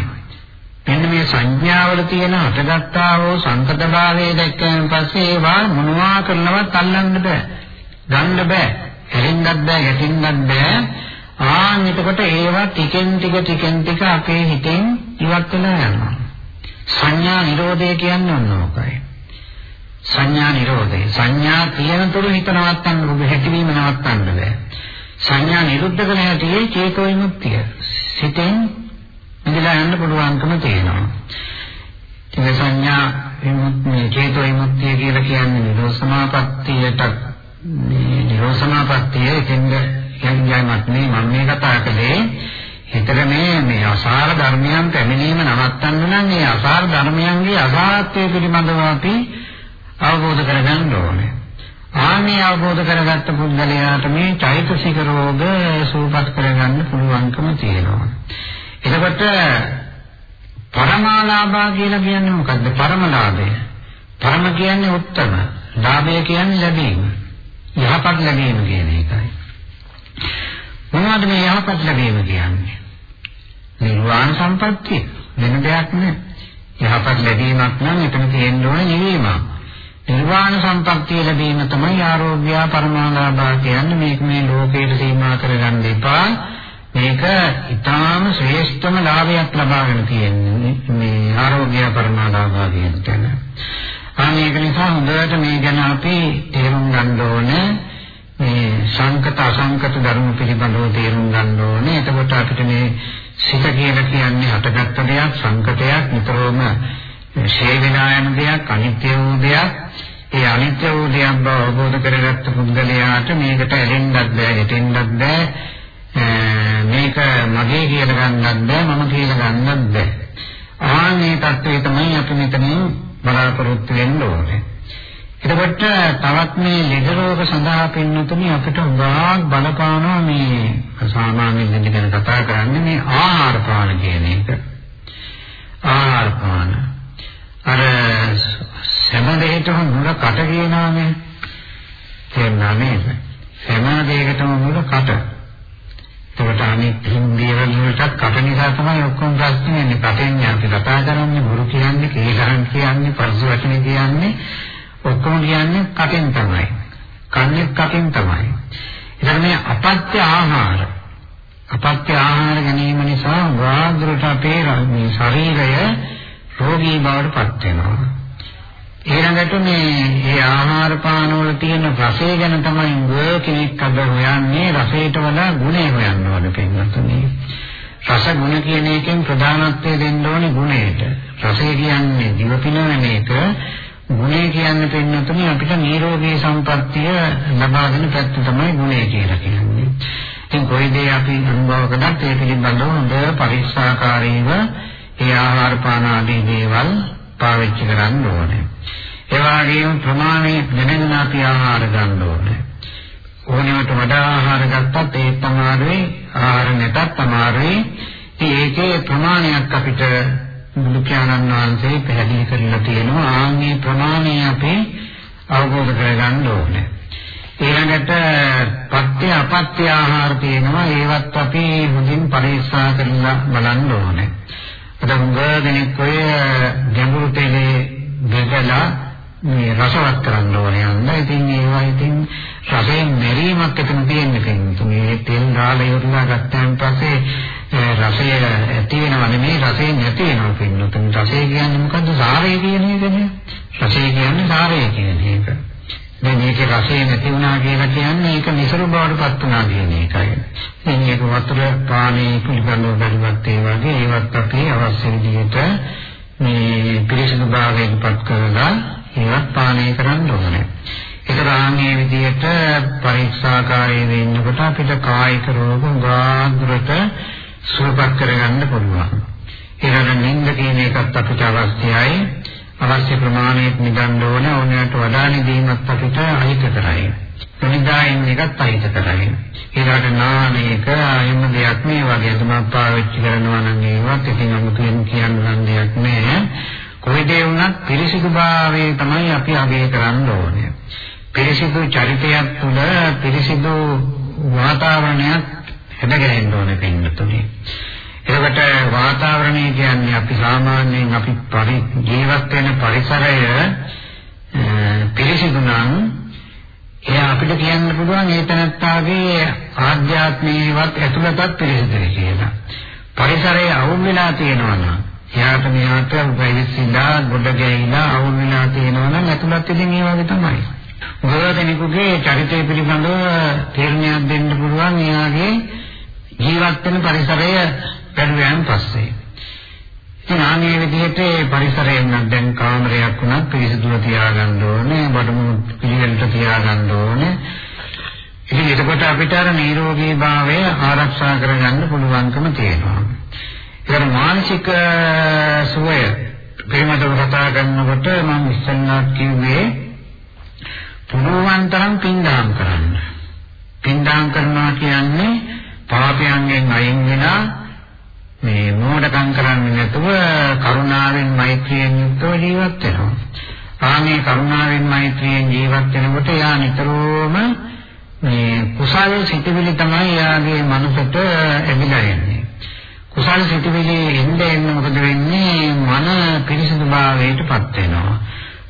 B: මෙන්න මේ සංඥාවල තියෙන හටගත්තා වූ සංකත භාවයේ දැක්කයන් පස්සේ ඒවා මොනවා කරනවත් අල්ලන්න බෑ. ගන්න බෑ. හැරෙන්නත් බෑ, ගැටෙන්නත් බෑ. ආන් එතකොට ඒවා ටිකෙන් ටික ටිකෙන් ටික අපේ හිතෙන් ඉවත් වෙලා යනවා. සංඥා නිරෝධය කියන්නේ ඔන්න ඕකයි. සංඥා නිරෝධය. සංඥා තියෙන තුරු හිත නවත්තන්න ඔබ හැකියවීම නවත්තන්න බෑ. සංඥා නිරුද්ධ කරන හැටි චේතෝ විමුක්තිය. සිතෙන් ඉඳලා යන්න පුළුවන්කම තියෙනවා. ඒ සංඥා විමුක්තිය චේතෝ විමුක්තිය කියලා කියන්නේ නිරෝධ සමාපත්තියට මේ නිරෝධ සමාපත්තිය එතෙන්ද යන්නේමත් නේ මම මේ කතා කළේ හිතට මේ මේ අසාර ධර්මයන් පැමිණීම නවත්තන්න නම් මේ අසාර ධර්මයන්ගේ අසාරත්වය පිළිබඳව අපි අවබෝධ කරගන්න ඕනේ. ආන්නේ අවබෝධ කරගත්ත පුද්ගලයාට මේ චෛතසික රෝග සූපත් කරගන්න පුළුවන්කම තියෙනවා. එතකොට පරමාලාභා කියලා කියන්නේ මොකද්ද? පරමලාභය. පරම කියන්නේ උත්තම. ලාභය කියන්නේ ලැබීම. යහපත් ලැබීම කියන එකයි. මොනවද මේ යහපත් ලැබීම කියන්නේ? නිර්වාණ සම්පත්තිය. වෙන දෙයක් නෙවෙයි. යහපත් ලැබීමක් නම් එතන තියෙන්න ඕනේ නිවීමක්. නිර්වාණ සම්පත්තිය ලැබීම තමයි ආරෝග්‍ය පරමාලාභා කියන්නේ මේක මේ ලෝකයට සීමා කරගන්න එපා මේක ඊටාම ශ්‍රේෂ්ඨම ලාභයක් ලබාගෙන තියෙන්නේ මේ ආරෝග්‍ය පරමාලාභා කියන තැන. අනේක නිසා හොඳට මේ ගැන අපි තේරුම් ගන්න ඕනේ මේ සංකත අසංකත ධර්ම පිළිබඳව තේරුම් ගන්න ඕනේ. එතකොට අපිට මේ සිත කියලා කියන්නේ හටගත්ත දෙයක් සංකතයක් නිතරම ශේ වෙනා යන දෙයක් අනිත්‍ය වූ දෙයක් ඒ අනිත්‍ය වූ දෙයක් බව අවබෝධ කරගත්ත පුද්ගලයාට මේකට ඇලෙන්නත් බෑ හිතෙන්නත් බෑ මේක මගේ කියලා ගන්නත් බෑ මම කියලා ගන්නත් බෑ ආන්නේ தත්ත්වය තමයි අපි මෙතනින් බලාපොරොත්තු වෙන්න ඕනේ එතකොට තවත් මේ ලෙඩ රෝග සඳහා පින්නතුනි අපිට උගාක් බලපානවා මේ සාමාන්‍ය ලෙඩ ගැන කතා කරන්නේ මේ ආහාර පාන කියන එක. ආහාර පාන. අර හැම දෙයකටම මුල කට කියනානේ. තේරුණා නේද? හැම දෙයකටම මුල කට. ඒකට අනිත් හින්දිය වලට කට නිසා තමයි ඔක්කොම ප්‍රශ්නේ වෙන්නේ. කටෙන් අපි කතා කරන්නේ බුරු කියන්නේ, කේලහන් කියන්නේ, පරිසු වචන කියන්නේ ඔක්කොම කියන්නේ කටෙන් තමයි. කන්නේ කටෙන් තමයි. ඒතර මේ අපත්‍ය ආහාර අපත්‍ය ආහාර ගැනීම නිසා වාග්රට අපේ මේ ශරීරය රෝගී බවට පත් වෙනවා. ඊළඟට මේ මේ ආහාර පාන වල තියෙන රසය ගැන තමයි ගෝ කෙනෙක් අද හොයන්නේ රසයට වඩා ගුණය හොයන්න ඕන පින්වත්නි. රස ගුණ කියන එකෙන් ප්‍රධානත්වය දෙන්න ඕනේ ගුණයට. රසය කියන්නේ දිව පිනවන එක ගුණය කියන්නේ පින්නතුනේ අපිට නිරෝගී සම්පත්තිය ලබා දෙන පැත්ත තමයි ගුණය කියලා කියන්නේ. ඉතින් කොයි දේ අපි අනුභව කරත් ඒ පිළිබඳව හොඳ පරික්ෂාකාරීව ඒ ආහාර පාන ආදී දේවල් පාවිච්චි කරන්න ඕනේ. ඒ වගේම ප්‍රමාණය දැනගෙන අපි ආහාර ගන්න ඕනේ. ඕනෙකට වඩා ආහාර ගත්තත් ඒ තමයි ආහාර නැතත් තමයි ඒකේ ප්‍රමාණයක් අපිට බුදු පියාණන් වහන්සේ පැහැදිලි කරලා තියෙනවා ආන්ගේ ප්‍රමාණය අපි අවබෝධ කරගන්න ඕනේ. ඊළඟට පත්‍ය අපත්‍ය ආහාර තියෙනවා ඒවත් අපි හොඳින් පරික්ෂා කරලා බලන්න ඕනේ. අද උගදෙනෙක් ඔය ගැඹුරු තෙලේ බෙදලා මේ රසවත් කරන්න ඕනේ යන්න. ඉතින් ඒවා ඉතින් රසයෙන් මෙරීමක් එතන තියෙන්නේ කෙනෙක්. මේ තෙල් දාලා ඉවරලා ගත්තාන් පස්සේ රසය ඇති වෙනව නෙමෙයි රසය නැති වෙනවා පින්නතුන් රසය කියන්නේ මොකද්ද? සාරය කියන එකනේ රසය කියන්නේ සාරය කියන එක. දැන් මේකේ රසය නැති වුණා කියලා කියන්නේ ඒක නිසරු බවට පත් වුණා කියන එකයි. දැන් මේක වතුර පානේ පිළිබඳව බැලුවත් ඒ වගේ ඒවත් අපි අවශ්‍ය විදිහට මේ පිරිසිදු භාවයෙන් පත් කරලා ඒවත් පානය කරන්න ඕනේ ඒක රාමයේ විදිහට පරීක්ෂාකාරී වෙන්නකොට අපිට කායික රෝග ගාන්තරට සුවපත් කරගන්න පුළුවන්. ඒකට නිින්ද කියන එකත් අපිට අවශ්‍යයි. අවශ්‍ය ප්‍රමාණයට නිදන්න ඕන ඕනෑමට වඩා නිදීමත් අපිට අහිත කරයි. නිදායින් එකත් අහිත කරයි. ඒකට නානේක එහෙම දෙයක් මේ වගේ තමයි පාවිච්චි කරනවා නම් ඒවත් ඉතින් අමුතුවෙන් කියන්න නම් දෙයක් නෑ. කොයි දේ වුණත් පිරිසිදුභාවය තමයි අපි අගය කරන්න ඕනේ. පිරිසිදු චරිතයක් තුළ පිරිසිදු වාතාවරණයක් හැදගැහෙන්න ඕනේ පින්නතුනේ. ඒකට වාතාවරණය කියන්නේ අපි සාමාන්‍යයෙන් අපි පරි ජීවත් වෙන පරිසරය පිරිසිදු නම් එයා අපිට කියන්න පුළුවන් ඒ තනත්තාගේ ආධ්‍යාත්මීයවත් ඇතුළතත් පිරිසිදුයි කියලා. පරිසරය අවුල් වෙලා තියෙනවා නම් එයාට මෙයාට වෙයිසිලා ගොඩ ගැහිලා අවුල් වෙලා තියෙනවා නම් ඇතුළත් ඉතින් ඒ වගේ තමයි. ගොඩනෙකුගේ චරිතය පිළිබඳව තීරණයක් දෙන්න පුළුවන් එයාගේ ජීවත් වෙන පරිසරය බැලුවයන් පස්සේ ඉතින් ආන්නේ විදිහට පරිසරයෙන් නම් දැන් කාමරයක් වුණත් පිරිසිදුව තියාගන්න ඕනේ බඩමුණු පිළිවෙලට තියාගන්න ඕනේ. ඉතින් එතකොට අපිට අර නිරෝගී භාවය ආරක්ෂා කරගන්න පුළුවන්කම තියෙනවා. ඒක මානසික සුවය පිළිබඳව කතා කරනකොට මම ඉස්සෙල්ලා කිව්වේ පුළුවන් තරම් පින්දාම් කරන්න. පින්දාම් කරනවා කියන්නේ පාපයන්ගෙන් අයින් වෙලා මේ මෝඩකම් කරන්නේ නැතුව කරුණාවෙන් මෛත්‍රියෙන් යුක්තව ජීවත් වෙනවා. ආමේ කරුණාවෙන් මෛත්‍රියෙන් ජීවත් වෙනකොට යා නිතරම මේ කුසල සිතුවිලි තමයි යාගේ මනසට ඇවිල්ලා එන්නේ. කුසල සිතුවිලි එන්නේ එන්නේ මොකද වෙන්නේ? මන පිරිසිදු භාවයටපත් වෙනවා.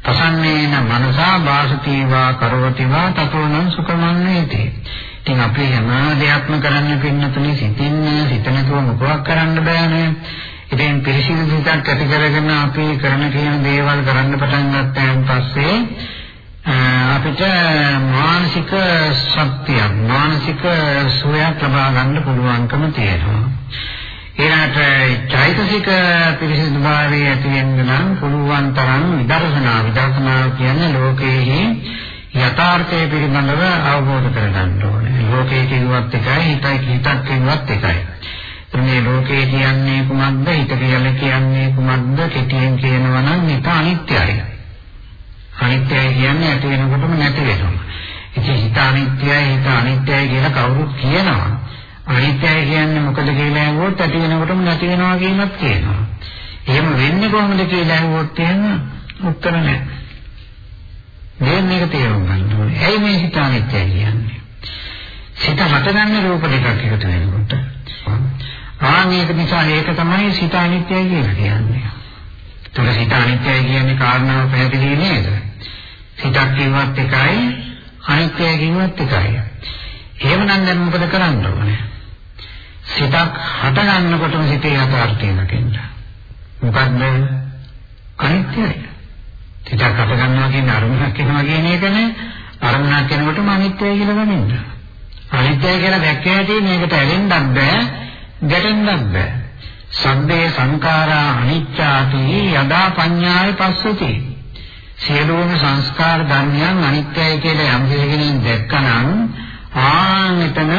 B: පසන්නේන මනසා වාසතිවා කරවතිවා තතෝනම් සුඛමන්නේති. ඉතින් අපි හැම දෙයක්ම කරන්න පින්නතුනේ සිතින්න සිතනකව මොකක් කරන්න බෑනේ. ඉතින් පිරිසිදු සිතක් ඇති කරගෙන අපි කරන කියන දේවල් කරන්න පටන් ගත්තාන් පස්සේ අපිට මානසික ශක්තියක් මානසික සුවයක් ලබා ගන්න පුළුවන්කම තියෙනවා. ඊළඟට චෛතසික පිරිසිදුභාවය ඇති වෙන්න නම් පුළුවන් තරම් විදර්ශනා විදර්ශනා කියන්නේ ලෝකයේ යථාර්ථය පිළිබඳව අවබෝධ කරගන්න ඕනේ. ලෝකයේ කිව්වත් එකයි හිතයි හිතක් කිව්වත් එකයි. මේ ලෝකයේ කියන්නේ කුමක්ද? හිත කියලා කියන්නේ කුමක්ද? කෙටියෙන් කියනවා නම් හිත අනිත්‍යයි. අනිත්‍යයි කියන්නේ ඇති වෙනකොටම නැති වෙනවා. ඉතින් හිත අනිත්‍යයි හිත අනිත්‍යයි කියලා කවුරුත් කියනවා. අනිත්‍යයි කියන්නේ මොකද කියලා අහුවොත් ඇති වෙනකොටම නැති වෙනවා කියනත් කියනවා. එහෙම වෙන්නේ කොහොමද කියලා අහුවොත් එහෙම උත්තර නැහැ. මේ මේක තේරුම් ගන්න ඕනේ. ඇයි මේ හිත අනිත්‍යයි කියන්නේ? සිත හටගන්න රූප දෙකක් එකතු වෙනකොට. ආ මේක නිසා ඒක තමයි සිත අනිත්‍යයි කියලා කියන්නේ. ඒතර සිත අනිත්‍යයි කියන්නේ කාරණාව පැහැදිලි නේද? සිතක් කිව්වත් එකයි අනිත්‍යයි කිව්වත් එකයි. එහෙමනම් දැන් මොකද කරන්න ඕනේ? සිතක් හට ගන්නකොටම සිතේ යථාර්ථය දකින්න. මොකද්ද? අනිත්‍යයි. සිතක් හට ගන්නවා කියන්නේ අරමුණක් වෙනවා කියන එකනේ. අරමුණක් වෙනකොටම අනිත්‍යයි කියලා ගනින්න. අනිත්‍යයි කියලා දැක්කේ මේකට ඇලෙන්නත් බෑ, ගැටෙන්නත් බෑ. සබ්බේ සංඛාරා අනිච්චාති යදා පඤ්ඤාය පස්සති. සියලුම සංස්කාර ධර්මයන් අනිත්‍යයි කියලා යම් කෙනෙක් දැක්කනම් ආ මෙතන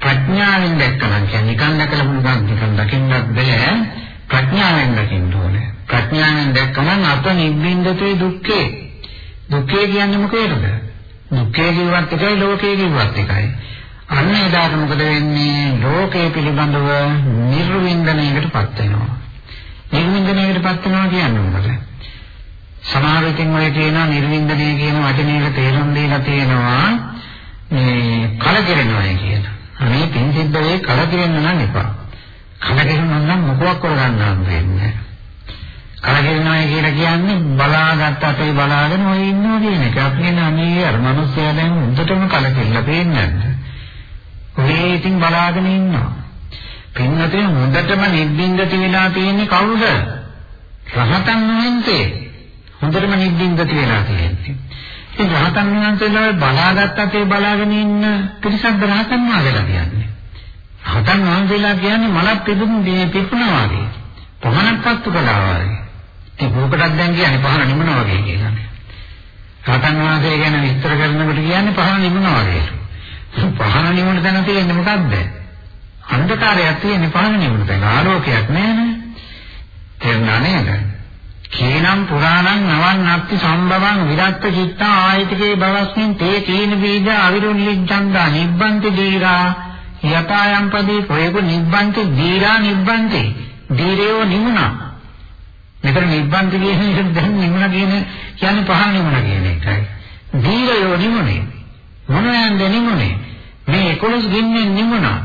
B: ප්‍රඥාවෙන් දැක්කනම් කියන්නේ නිකන් දැකලා පුළුවන් නිකන් දකින්නත් බෑ ප්‍රඥාවෙන් දකින්න ඕනේ. ප්‍රඥාවෙන් දැක්කම අප නිබ්බින්දතේ දුක්ඛේ. දුක්ඛේ කියන්නේ මොකේද? දුක්ඛේ කිව්වත් එකයි ලෝකේ කිව්වත් එකයි. අන්න එදාට මොකද වෙන්නේ? ලෝකේ පිළිබඳව නිර්වින්දනයකටපත් වෙනවා. නිර්වින්දනයකටපත් වෙනවා කියන්නේ මොකද? සමහර විටින් ඔය කියන නිර්වින්දනය කියන වචනේට තේරුම් දීලා තියෙනවා මේ කලකිරෙනවා කියන අනේ පින් සිද්ධ වෙයි කලකිරෙන්න නම් එපා. කලකිරෙන්න නම් මොකක් කරගන්න හම්බෙන්නේ. කලකිරෙනවා කියලා කියන්නේ බලාගත් අතේ බලාගෙන ඔය ඉන්නවා කියන එක. අපි කියන අනේ අර මිනිස්සයා දැන් උඩටම කලකිරලා පේන්නේ නැහැ. ඔය ඉතින් බලාගෙන ඉන්නවා. පින්නතේ හොඳටම නිබ්බින්දති වෙලා තියෙන්නේ කවුරුද? රහතන් වහන්සේ. හොඳටම නිබ්බින්දති වෙලා තියෙන්නේ. ඉතින් රහතන් වහන්සේලා බලාගත් අතේ බලාගෙන ඉන්න පිරිසක් රහතන් වහන්සේලා කියන්නේ. රහතන් වහන්සේලා කියන්නේ මලක් පිදුම් මේ පිපුණා වගේ. පහනක් පත්තු කළා වගේ. ඒ භූකටක් දැන් කියන්නේ පහන නිමනවා වගේ කියන්නේ. රහතන් වහන්සේ ගැන විස්තර කරනකොට කියන්නේ පහන නිමනවා වගේ. පහන නිමන තැන තියෙන්නේ මොකද්ද? අන්ධකාරයක් තියෙන්නේ පහන නිමන තැන. ආලෝකයක් නැහැ නේ. තේරුණා නේද? කේනම් පුරාණං නවන්නත්ති සම්භවං විරක්ත චිත්තා ආයතිකේ භවස්මින් තේ කීන බීජ අවිරුල්ලිච්ඡන්දා නිබ්බන්ති දීරා යතායම් පදී ප්‍රයෝග නිබ්බන්ති දීරා නිබ්බන්ති. දීරයෝ නිමුණා. මෙතන නිබ්බන්ති කියන එක දැන් නිමුණ කියන කියන්නේ පහන් නිමුණ කියන එකයි. දීරයෝ නිමුණේ. මොනවාන්ද නිමුණේ? මේ 11 ගින්නෙන් නිමුණා.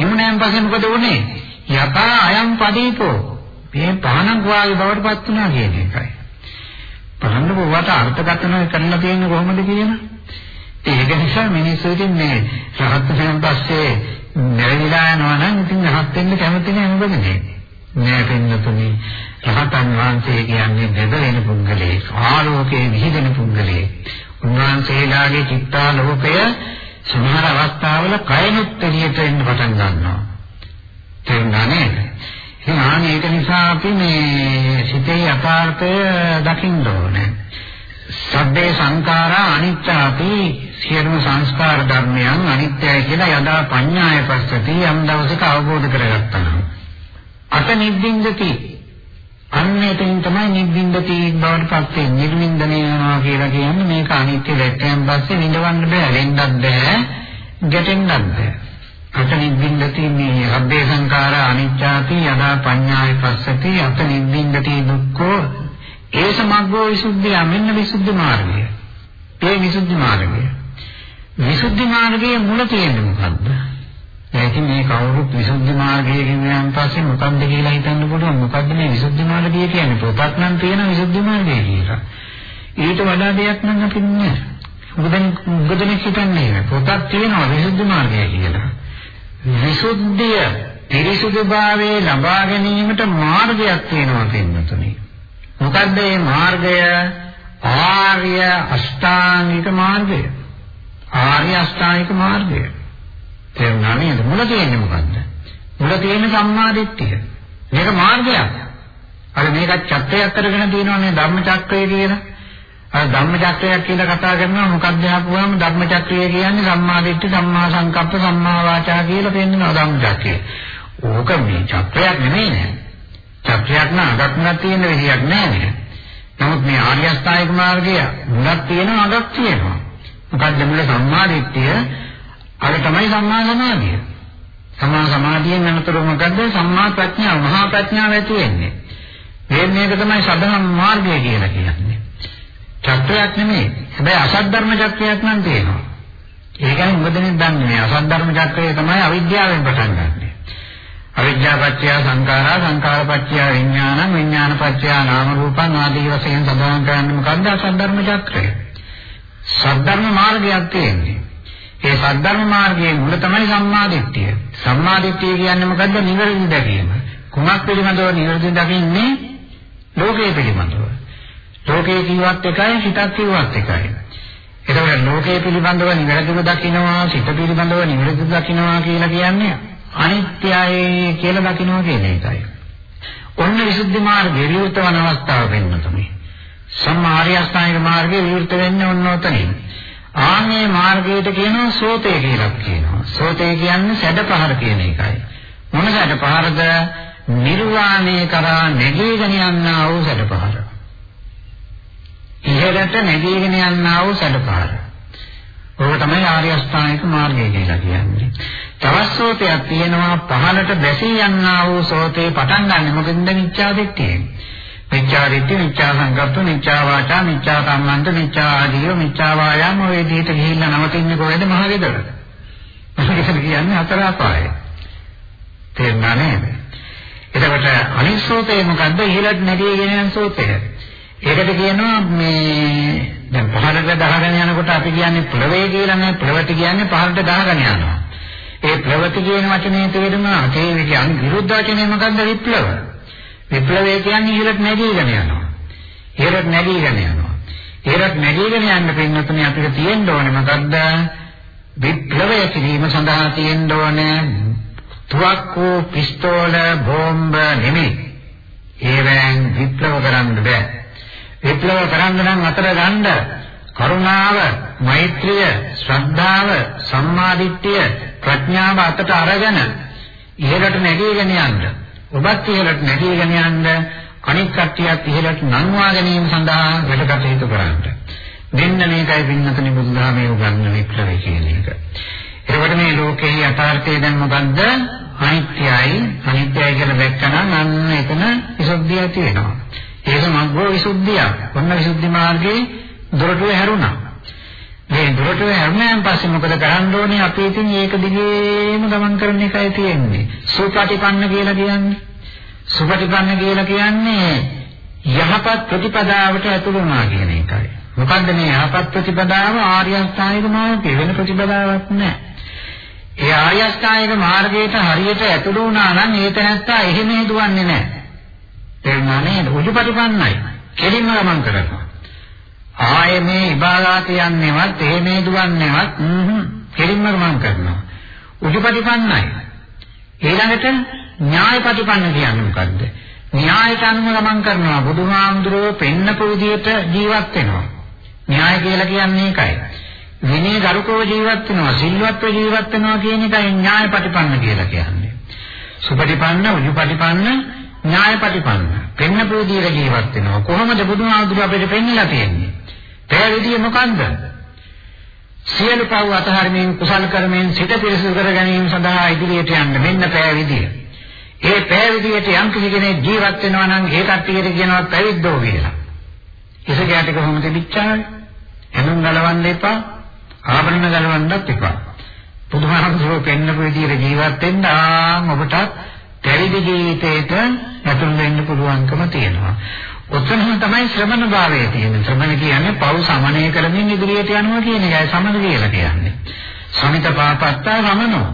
B: නිමුණයන් පස්සේ මොකද වුනේ? යතා අයම් පදීපෝ. මේ පහනක් වාගේ බවට පත් වුණා කියන එකයි. පහන්න පොවට අර්ථකථන කරන්න තියෙන්නේ කොහොමද කියන? ඒක නිසා මිනිස්සු ඉතින් මේ රහත් වෙනන් පස්සේ නැරිලා යනවා නම් ඉතින් රහත් වෙන්න කැමති නෑ මොකද මේ? නෑ පින්නතුනි රහතන් වහන්සේ කියන්නේ බෙදෙන පුද්ගලේ ආලෝකයේ විහිදෙන පුද්ගලේ. උන්වහන්සේලාගේ චිත්තාලෝකය සමහර අවස්ථාවල කයනුත් එළියට එන්න පටන් ගන්නවා. තේරුණා නේද? එහෙනම් ඒක නිසා අපි මේ සිතේ යථාර්ථය දකින්න ඕනේ. සබ්බේ සංඛාරා අනිත්‍යාපි සියලුම සංස්කාර ධර්මයන් අනිත්‍යයි කියලා යදා පඤ්ඤාය පස්සති යම් දවසක අවබෝධ කරගත්තා. අත නිබ්බින්දති. අන්න එතෙන් තමයි නිබ්බින්දති බවට පත් වෙන්නේ. නිර්වින්දනය වෙනවා කියලා කියන්නේ මේක අනිත්‍ය දැක්කයන් පස්සේ නිදවන්න බෑ වෙන්නත් බෑ ගැටෙන්නත් බෑ. අත නිබ්බින්දති මේ අබ්බේ සංඛාර අනිච්චාති යදා පඤ්ඤාය පස්සති අත නිබ්බින්දති දුක්ඛෝ ඒ සමග්ගෝ විසුද්ධිය මෙන්න විසුද්ධි මාර්ගය. ඒ විසුද්ධි මාර්ගය. විසුද්ධි මාර්ගයේ මුල තියෙන්නේ මොකද්ද? ඒ ඉතින් මේ කවුරුත් විසුද්ධි මාර්ගය කියනන් පස්සේ මොකක්ද කියලා හිතන්න පුළුවන්. මොකක්ද මේ විසුද්ධි මාර්ගය කියන්නේ? පොතක් නම් තියෙන විසුද්ධි මාර්ගය කියලා. ඊට වඩා දෙයක් නම් අපි නෑ. මොකද මොකදනේ හිතන්නේ පොතක් තියෙනවා විසුද්ධි මාර්ගය කියලා. විසුද්ධිය පිරිසුදුභාවයේ ලබා ගැනීමට මාර්ගයක් තියෙනවා පින්නතුනි. මොකද්ද මේ මාර්ගය? ආර්ය අෂ්ටාංගික මාර්ගය. ආර්ය අෂ්ටාංගික මාර්ගය. තේරුණා නේද? මුල තියෙන්නේ මොකද්ද? මුල තියෙන්නේ සම්මාදිට්ඨිය. මේක මාර්ගයක්. අර මේක චක්‍රයක් කරගෙන තියෙනවානේ ධම්ම චක්‍රය කියලා. අර ධම්ම චක්‍රයක් කියලා කතා කරනවා මොකක්ද අහපුවාම ධම්ම චක්‍රය කියන්නේ සම්මාදිට්ඨි, සම්මා සංකප්ප, සම්මා වාචා කියලා පෙන්නනවා ධම්ම චක්‍රය. ඕක මේ චක්‍රයක් නෙමෙයි නෑ. චක්‍රයක් නම් අගක් තියෙන විදියක් නෑ නේද? නමුත් මේ ආර්ය අෂ්ටාංගික මාර්ගය මුලක් තියෙනවා අගක් තියෙනවා. මොකද්ද මුල සම්මාදිට්ඨිය? අර තමයි සම්මා සමාධිය. සම්මා සමාධියෙන් අනතුරු මොකද්ද? සම්මා ප්‍රඥාව, මහා ප්‍රඥාව ඇති වෙන්නේ. මේක තමයි සබහන් මාර්ගය කියලා කියන්නේ. චක්‍රයක් නෙමෙයි. හැබැයි අසත් ධර්ම චක්‍රයක් නම් තියෙනවා. ඒකයි මොකදනේ දන්නේ මේ අසත් ධර්ම චක්‍රය තමයි අවිද්‍යාවෙන් පටන් ගන්නෙ. අවිද්‍යාපච්චය සංඛාරා සංඛාරපච්චය විඥානං විඥානපච්චය නාම රූපං ආදී වශයෙන් සඳහන් කරන්නේ මොකද්ද සද්ධර්ම චක්‍රය. සද්ධර්ම මාර්ගයක් තියෙන්නේ. ඒ සද්ධර්ම මාර්ගයේ මුල තමයි සම්මාදිට්ඨිය. සම්මාදිට්ඨිය කියන්නේ මොකද්ද? නිවැරදි දැකීම. කුමක් පිළිබඳව නිවැරදි දකින්නේ? ලෝකයේ පිළිබඳව. ලෝකයේ කිව්වත් එකයි, හිතක් කිව්වත් එකයි. එතකොට ලෝකයේ පිළිබඳව නිවැරදිව දකින්නවා, සිත පිළිබඳව නිවැරදිව දකින්නවා කියලා කියන්නේ අනිත්‍යයි කියලා දකින්නවා කියන එකයි. ඔන්න විසුද්ධි මාර්ගයේ විවෘත වන අවස්ථාව වෙන්න තමයි. සම්මාර්ය අෂ්ටාංගික මාර්ගයේ විවෘත වෙන්නේ ඔන්න ඔතනින්. ආන්නේ මාර්ගයට කියනවා සෝතේ කියලා කියනවා. සෝතේ කියන්නේ සැඩපහර කියන එකයි. මොන සැඩපහරද? නිර්වාණය කරා නැගීගෙන යනා වූ සැඩපහර. ඉහළට නැගීගෙන යනා වූ සැඩපහර. ඕක තමයි ආර්ය අෂ්ටාංගික මාර්ගය කියලා කියන්නේ. තවත් සෝතයක් තියෙනවා පහළට බැසී යන්නා වූ සෝතේ පටන් ගන්න මොකෙන්ද මිච්ඡා දිට්ඨිය. මිච්ඡා දිට්ඨි, මිච්ඡා සංකප්ප, මිච්ඡා වාචා, මිච්ඡා කම්මන්ත, මිච්ඡා ආදීව, මිච්ඡා වායාම ඔය විදිහට ගිහිල්ලා නවතින්නේ කොහෙද මහ ගෙදර. මොකද කියන්නේ හතර අපාය. තේරුණා නේද? එතකොට අනිත් සෝතේ මොකද්ද? ඉහළට නැගීගෙන යන සෝතය. ඒකට කියනවා මේ දැන් පහළට දහගෙන යනකොට අපි කියන්නේ ප්‍රවේ කියලා නෑ ප්‍රවති කියන්නේ පහළට දහගෙන යනවා. ඒ ප්‍රවති කියන වචනේ තේරුම අතේ කියන්නේ විරුද්ධ වචනේ මොකද්ද විප්ලව. විප්ලවය කියන්නේ ඉහළට නැගීගෙන යනවා. ඉහළට නැගීගෙන යනවා. ඉහළට නැගීගෙන යන්න පින්නතුනේ අපිට තියෙන්න ඕනේ මොකද්ද? විප්ලවය කිරීම සඳහා තියෙන්න ඕනේ තුවක්කු, පිස්තෝල, බෝම්බ නෙමෙයි. ඒවෙන් විප්ලව කරන්න බෑ. විප්ලව කරන්න නම් අතර ගන්න කරුණාව, මෛත්‍රිය, ශ්‍රද්ධාව, සම්මාදිට්ඨිය, ප්‍රඥාව අතට අරගෙන ඉහළට නැගීගෙන යන්න. ඔබත් ඉහළට නැගීගෙන යන්න අනික් කට්ටියත් ඉහළට නංවා ගැනීම සඳහා වැඩ කටයුතු කරන්න. මෙන්න මේකයි පින්නතනි බුදුදහමේ උගන්වන විප්ලවය කියන එක. එතකොට මේ ලෝකයේ යථාර්ථය දැන් මොකද්ද? අනිත්‍යයි. අනිත්‍යයි කියලා දැක්කම අන්න එතන විසුද්ධිය ඇති වෙනවා. ඒක මග්ගෝ විසුද්ධිය. ඔන්න විසුද්ධි මාර්ගයේ දොරටුව හැරුණා. මේ දොරටුව හැරුණාන් පස්සේ මොකද කරන්න ඕනේ? අපි ඉතින් ඒක දිගේම ගමන් කරන එකයි තියෙන්නේ. සුපටිපන්න කියලා කියන්නේ. සුපටිපන්න කියලා කියන්නේ යහපත් ප්‍රතිපදාවට ඇතුළු වුණා කියන එකයි. මොකද්ද මේ යහපත් ප්‍රතිපදාව ආර්ය අෂ්ටාංගික මාර්ගය වෙන ප්‍රතිපදාවක් නෑ. ඒ ආර්ය අෂ්ටාංගික මාර්ගයට හරියට ඇතුළු වුණා නම් ඒ තැනත්තා එහෙම හදුවන්නේ නෑ. තේරුණා නේද? උජුපටිපන්නයි. කෙලින්ම ගමන් කරනවා. ආයේ මේ ඉබාලාට යන්නේවත් එහෙමේ දුවන්නේවත් හ්ම් කෙලින්ම ගමන් කරනවා. උජුපටිපන්නයි. ඊළඟට න්‍යායපටිපන්න කියන්නේ මොකද්ද? න්‍යායට අනුව ගමන් කරනවා. බුදුහාමුදුරුවෝ පෙන්නපු විදිහට ජීවත් වෙනවා. න්‍යාය කියලා කියන්නේ ඒකයි. විනය ගරුකව ජීවත් වෙනවා, සිල්වත්ව ජීවත් වෙනවා කියන එකයි න්‍යායපටිපන්න කියලා කියන්නේ. සුපටිපන්න, උජුපටිපන්න ඥායපටිපන්න. පෙන්න පොදියර ජීවත් වෙනවා. කොහොමද බුදුහාමුදුරුවෝ අපිට පෙන්නලා තියෙන්නේ? පෙරවිදිය මොකන්ද? සියලු පව් අතහරිමින් කුසල කර්මෙන් සිත පිරිසිදු කර ගැනීම සඳහා ඉදිරියට යන්න මෙන්න පෙරවිදිය. ඒ පෙරවිදියට යම් කෙනෙක් ජීවත් වෙනවා නම් ඒ කට්ටියට කියනවා පැවිද්දෝ කියලා. ඉසකයට කොහොමද පිච්චාවේ? එනුන් ගලවන්න එපා. ආභරණ ගලවන්නත් එපා. බුදුහාමුදුරුවෝ පෙන්නපු විදිහට ජීවත් වෙන්න ආන් ඔබට පැවිදි ජීවිතයට ඇතුල් වෙන්න පුළුවන්කම තියෙනවා. ඔතනම තමයි ශ්‍රමණ භාවය තියෙන්නේ. ශ්‍රමණ කියන්නේ පව් සමනය කරමින් ඉදිරියට යනවා කියන එකයි සමන කියලා කියන්නේ. සමිත පාපත්තා රමනෝ,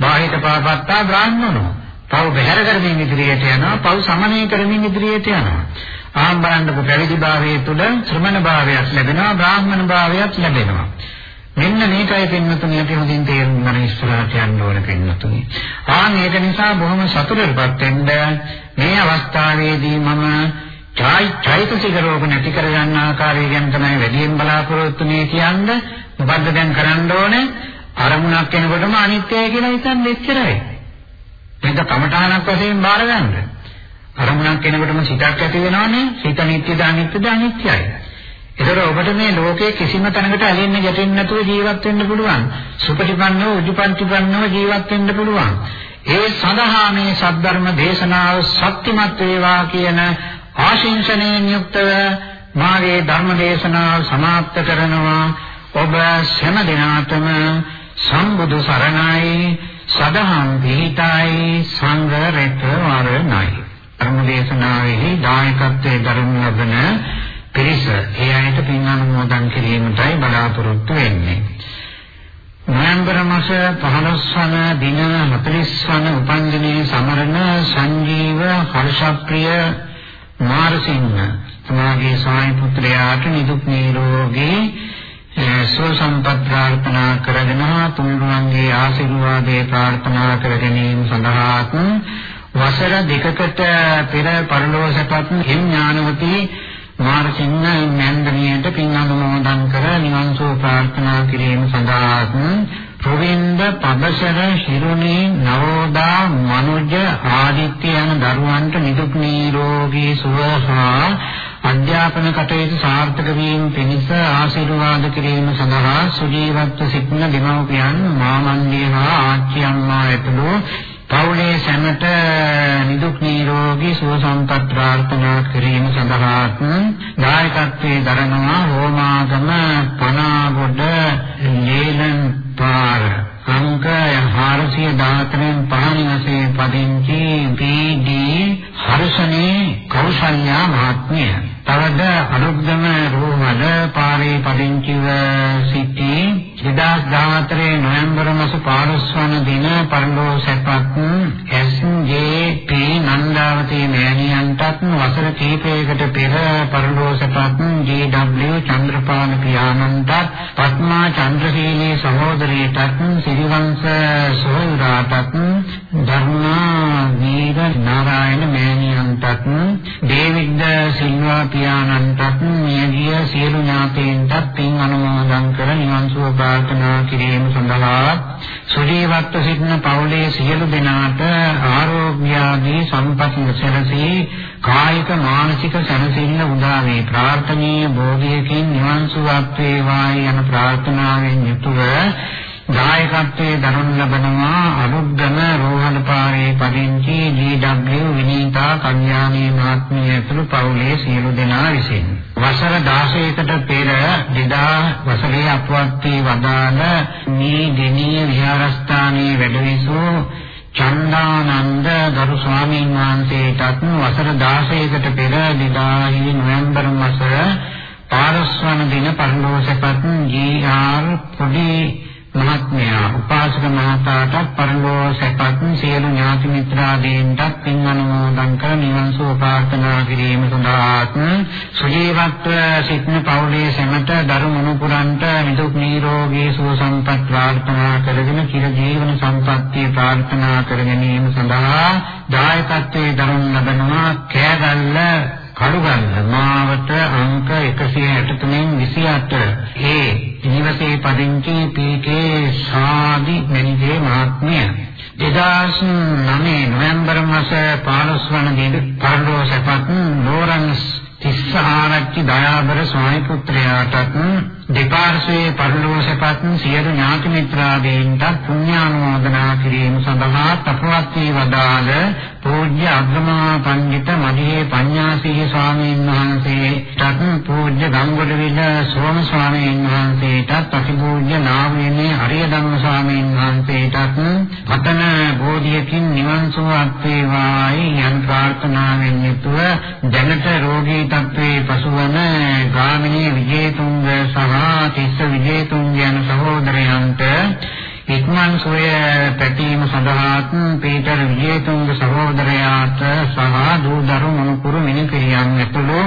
B: බාහිත පාපත්තා බ්‍රාහ්මනෝ. පව් බැහැර කරමින් ඉදිරියට යනවා, පව් සමනය කරමින් ඉදිරියට යනවා. ආම් බලන්නකො පැවිදි භාවයේ තුල ශ්‍රමණ භාවයක් ලැබෙනවා, බ්‍රාහ්මණ භාවයක් ලැබෙනවා. මෙන්න මේකයි පින්නතුනි අපි හොඳින් තේරුම් ගන්න ඉස්සරහට යන්න ඕන පින්නතුනි. ආන් ඒක නිසා බොහොම සතුටටපත් වෙන්න මේ අවස්ථාවේදී මම චෛ චෛතසික රෝග නැති කරගන්න ආකාරය ගැන තමයි වැඩියෙන් බලාපොරොත්තු වෙන්නේ කියන්නේ. මොකද්ද දැන් කරන්න ඕනේ? අරමුණක් එනකොටම අනිත්‍යයි කියලා හිතන්නේ එච්චරයි. මේක කමඨානක් වශයෙන් බාර ගන්න. අරමුණක් එනකොටම සිතක් ඇති වෙනවනේ. සිත නිට්ටයද අනිත්‍යද අනිත්‍යයි. ඒතර ඔබට මේ ලෝකයේ කිසිම තැනකට ඇලෙන්න ගැටෙන්න නැතුව ජීවත් වෙන්න පුළුවන්. සුපටිපන්නව උජුපන්තිපන්නව ජීවත් වෙන්න පුළුවන්. ඒ සඳහා මේ සද්ධර්ම දේශනාව ශක්තිමත් වේවා කියන ආශිංසනයෙන් යුක්තව මාගේ ධර්ම දේශනාව સમાપ્ત කරනවා. ඔබ හැම දිනාටම සම්බුදු සරණයි සදහම් පිහිටයි සංඝ රැක වරණයි. ධර්ම දේශනාවෙහි දායකත්වයෙන් දරනු ලබන පිරිස ඒ අයට පින් අනුමෝදන් කිරීමටයි බලාපොරොත්තු වෙන්නේ. නොවැම්බර් මාස 15 වන දින 40 වන උපන්දිනයේ සමරන සංජීව හර්ෂප්‍රිය මාරසිංහ තමාගේ සායි පුත්‍රයාට නිදුක් නිරෝගී සුව සම්පත් ප්‍රාර්ථනා කරගෙන තුන්වන්ගේ ආශිර්වාදේ ප්‍රාර්ථනා කර ගැනීම සඳහාත් වසර දෙකකට පෙර පරලෝසපත් හිම් ඥානවතී මාර්සින්න මන්දනියට පින් අනුමෝදන් කර නිවන් සුව ප්‍රාර්ථනා කිරීම සඳහාත් ප්‍රවින්ද පබසර හිරුණී නවෝදා මනුජ ආදිත්‍ය යන දරුවන්ට නිදුක් නිරෝගී සුව හා අධ්‍යාපන කටයුතු සාර්ථක වීම පිණිස ආශිර්වාද කිරීම සඳහා සුජීවත්ව සිටින දෙමව්පියන් මාමන්දිය හා ආච්චි අම්මා ඇතුළු පවුලේ සැමට නිදුක් නිරෝගී සුව සම්පත් ප්‍රාර්ථනා කිරීම සඳහාත් දායකත්වයේ දරනවා හෝමාගම පනාගොඩ ලේලන් පාර අංක 413 පහළි වශයෙන් පදිංචි පී.ඩී. හර්ෂණී කෞශල්‍යා මහත්මිය තවද අනුග්‍රම රෝහල පාරේ පදිංචිව සිටි 2014 නොවැම්බර් මාස 15 වන දින පරලෝ සැපත් එස්.ජේ.පී. නන්දාවතී මෑණියන්ටත් වසර කිහිපයකට පෙර පරලෝ සැපත් ජේ.ඩබ්ලිව්. චන්ද්‍රපාල පියාණන්ටත් පත්මා චන්ද්‍රශීලී සහෝදරියටත් සිරිවංශ සොයුරාටත් ධර්මා වීර නාරායණ මෑණියන්ටත් ඩේවිඩ් සිල්වා පියාණන්ටත් මියගිය සියලු ඥාතීන්ටත් පින් අනුමෝදන් කර නිවන් සුව ප්‍රාර්ථනා කිරීම සඳහා සුජීවත්ව සිටින පවුලේ සියලු දෙනාට ආරෝග්‍ය ආදී සම්පත් සැලසී කායික මානසික සැනසෙල්ල උදා වේ. ප්‍රාර්ථනීය බෝධියකින් නිවන් සුවක් වේවායි යන ප්‍රාර්ථනාවෙන් යුතුව දායකත්වයේ දරනු ලබනවා අනුග්‍රම රෝහණ පාරේ පදිංචි ජී.ඩබ්ලිව් විනීතා කල්යාණී මහත්මිය ඇතුළු පවුලේ සියලු දෙනා විසින් වසර 16කට පෙර 2000 වසරේ අපවත් වී වදාළ මේ දෙනීය විහාරස්ථානයේ වැඩවිසූ චන්දානන්ද ගරු ස්වාමීන් වහන්සේටත් වසර 16කට පෙර 2000 නොවැම්බර් මාස පාරස්වන දින පරිලෝසපත් ජී.ආර් පොඩි මහත්මයා උපාසක මහතාටත් පරලෝ සැපත් සියලු ඥාති මිත්‍රාදීන්ටත් පින් අනුමෝදන් කර නිවන් සුව ප්‍රාර්ථනා කිරීම සඳහාත් සුජීවත්ව සිටින පවුලේ සැමට දරුමුණු පුරන්ට නිදුක් නිරෝගී සුව සම්පත් ප්‍රාර්ථනා කරගෙන චිර ජීවන සම්පන්නිය ප්‍රාර්ථනා කර ගැනීම සඳහා දායකත්වයේ දරුන් ලබනවා කෑගල්ල. කඩුගල්ල මාවත අංක 163 28 ඒ නිවසේ පදිංචි පී.කේ. සාදි මණිගේ මහත්මිය 2009 නොවැම්බර් මාස 15 වන දින පරලෝසපත් ලෝරන්ස් තිස්ස ආරච්චි දයාබර ස්වාමි පුත්‍රයාටත් දෙපාර්ශ්වයේ පරිලෝසපත් සියලු ඥාති මිත්‍රාදීන්ට පුණ්‍යානුමෝදනා කිරීම සඳහා තපවත් වී වදාළ පූජ්‍ය අග්‍රමහා පඬිත මදියේ පඤ්ඤාසී ස්වාමීන් වහන්සේටත් පූජ්‍ය ගංගොඩවිල සෝම ස්වාමීන් වහන්සේටත් අතිපූජ්‍ය නාමයේ හරිය ධම්ම ස්වාමීන් වහන්සේටත් පතන බෝධියකින් නිවන් සුවත් වේවායි යන් ප්‍රාර්ථනාවෙන් යුතුව දැනට රෝගී තත්ත්වයේ පසුවන ගාමිණී විජේතුංග සහ තිස්ස විජේතුංග යන සහෝදරයන්ට ඉක්මන් සෝය පැතීම සඳහාත් පීටර් විජේතුංග සහෝදරයාට සහ දූ දරු මනුපුරු මිනිපිරියන් ඇතුළු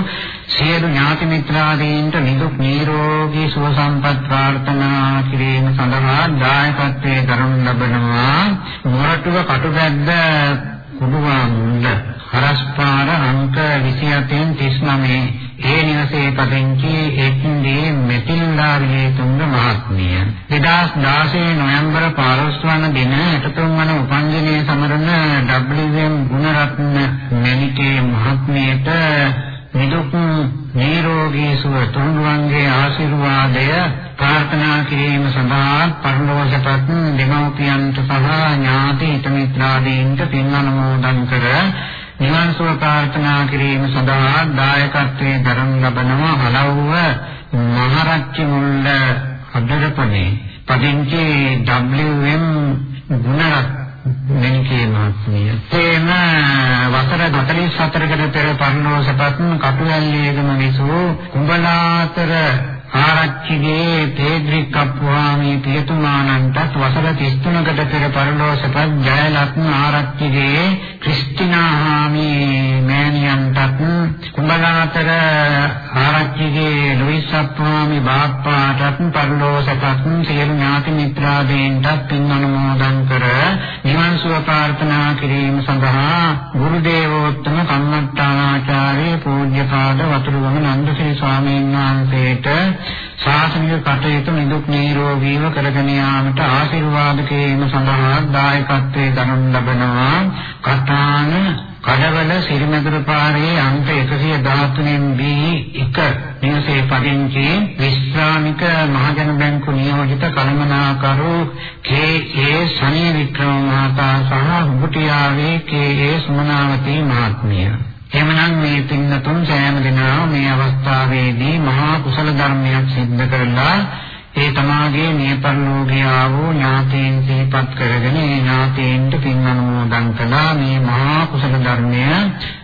B: සියලු ඥාති මිත්‍රාදීන්ට නිදුක් නිරෝගී සුව සම්පත් ප්‍රාර්ථනා කිරීම සඳහා දායකත්වයේ දරනු ලබනවා. මොරටුව කටුබැද්ද කුඩුවා මුල්ල හරස්පාර අංක 27න් 39 ඒ නිවසේ පදිංචි එක්දී මෙතිල්ලා විජේතුංග මහත්මිය. 2016 නොවැම්බර් 15 වන දින 63 වන උපන්දිනයේ සමරන WM ගුණරත්න මෙනිකේ මහත්මියට නිදුක් නිරෝගී සුව තුන්වන්ගේ ආශිර්වාදය ප්‍රාර්ථනා කිරීම සඳහා පරලෝකපත් දෙමව්පියන්ට සහ ඥාති හිත මිත්‍රාදීන්ට පින් අනුමෝදන් කර නිවන් සුව ප්‍රාර්ථනා කිරීම සඳහා දායකත්වයේ දරන ලබනවා හලව්ව මහරච්චි මුල්ල අදරපනේ පදිංචි WM ගුණරත් මෙන්කේ මහත්මිය. තේම වසර 44කට පෙර පරලෝසපත් කටුවැල්ලේගම විසූ කුඹලාතර ආරච්චිගේ තේද්‍රික් අප්පුවාමී පියතුමාණන්ටත් වසර 33කට පෙර පරලෝසපත් ජයලත්න ආරච්චිගේ ක්‍රිස්ටිනා හාමී මෑණියන්ටත් කුඹලාතර ආරච්චිගේ ලුයිස් අප්පුවාමී බාප්පාටත් පරලෝසපත් සියලු ඥාති මිත්‍රාදීන්ටත් පින් අනුමෝදන් කර නිවන් සුව ප්‍රාර්ථනා කිරීම සඳහා ගුරු දේවෝත්තම කම්මට්ටානාචාර්ය පූජ්‍යපාද වතුරුගම නන්දසිරි ස්වාමීන් වහන්සේට ශාසනික කටයුතු නිදුක් නිරෝගීව කරගෙන යාමට ආශිර්වාද කිරීම සඳහා දායකත්වයේ ගනු ලබනවා. කතාන කඩවල සිරිමැදුර පාරේ අංක 113 බී 1 නිවසේ පදිංචි විශ්‍රාමික මහජන බැංකු නියෝජිත කළමනාකරු කේ.ඒ. සනී වික්‍රම මහතා සහ හුඹුටියාවේ කේ.ඒ. සුමනාවති මහත්මිය එමනම් මේ පින්නතුන් සෑම දිනම මේ අවස්ථාවේදී මහා කුසල ධර්මයක් සිද්ධ කරලා ඒ තමාගේ නියපරලෝකීය වූ ඥාතීන් සිහිපත් කරගෙන ඒ ඥාතීන්ට පින් අනුමෝදන් කළා. මේ මහා කුසල ධර්මය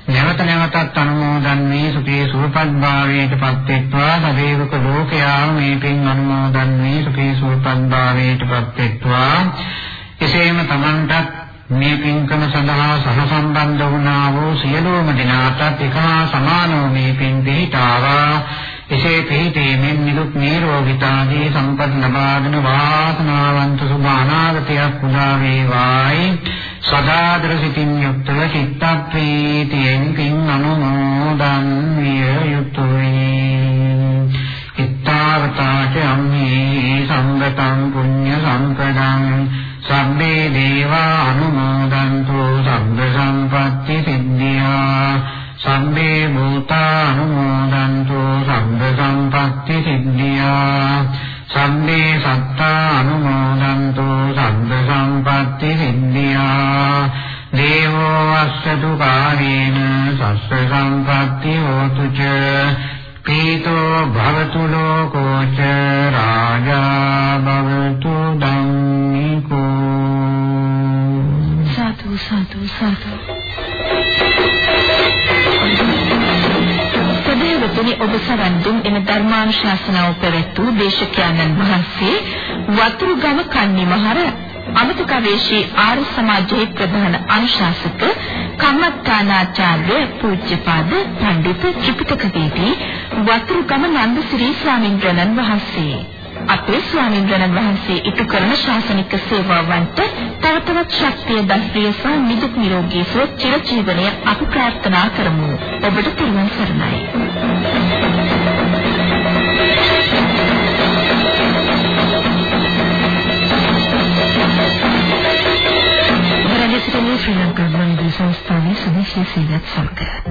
B: නැවත නැවතත් අනුමෝදන් වී සුඛී සුවපත් භාවයට පත් වෙත්වා සදේවක ලෝකයා මේ පින් අනුමෝදන් වී සුඛී සුවපත් භාවයට පත් වෙත්වා එසේම තමන්ටත් මේ පින්කම සඳහා සහසම්බන්ධ වුණා වූ සියලුම දෙනාටත් එකහා සමානව මේ පින් පිහිටාවා. එසේ පිහිටීමෙන් නිරුක් නිරෝගීතාදී සම්පත් ලබාගෙන වාසනාවන්ත සුභ අනාගතයක් උදා වේවායි. සදාදර සිතින් යුක්තව චිත්ත
A: අමතකවේශී ආර්ය සමාජයේ ප්‍රධාන අනුශාසක කම්මත්තානාචාර්ය පූජ්‍යපාද පඬිතු ත්‍රිපිටකවේදී වතුරුගම නන්දසිරි ස්වාමීන් වහන්සේ අපේ ස්වාමීන් වහන්සේ ඉටු කරන ශාසනික සේවාවන්ට තව තවත් ශක්තිය දස්ත්‍රිය සහ නිදුක් නිරෝගී සුව චිරජීවනය අපි ප්‍රාර්ථනා කරමු. ඔබට පිරුවන් සරණයි. ශ්‍රී ලංකා මන්දිර සංස්ථාවේ සදේශීය සේවයක් සමග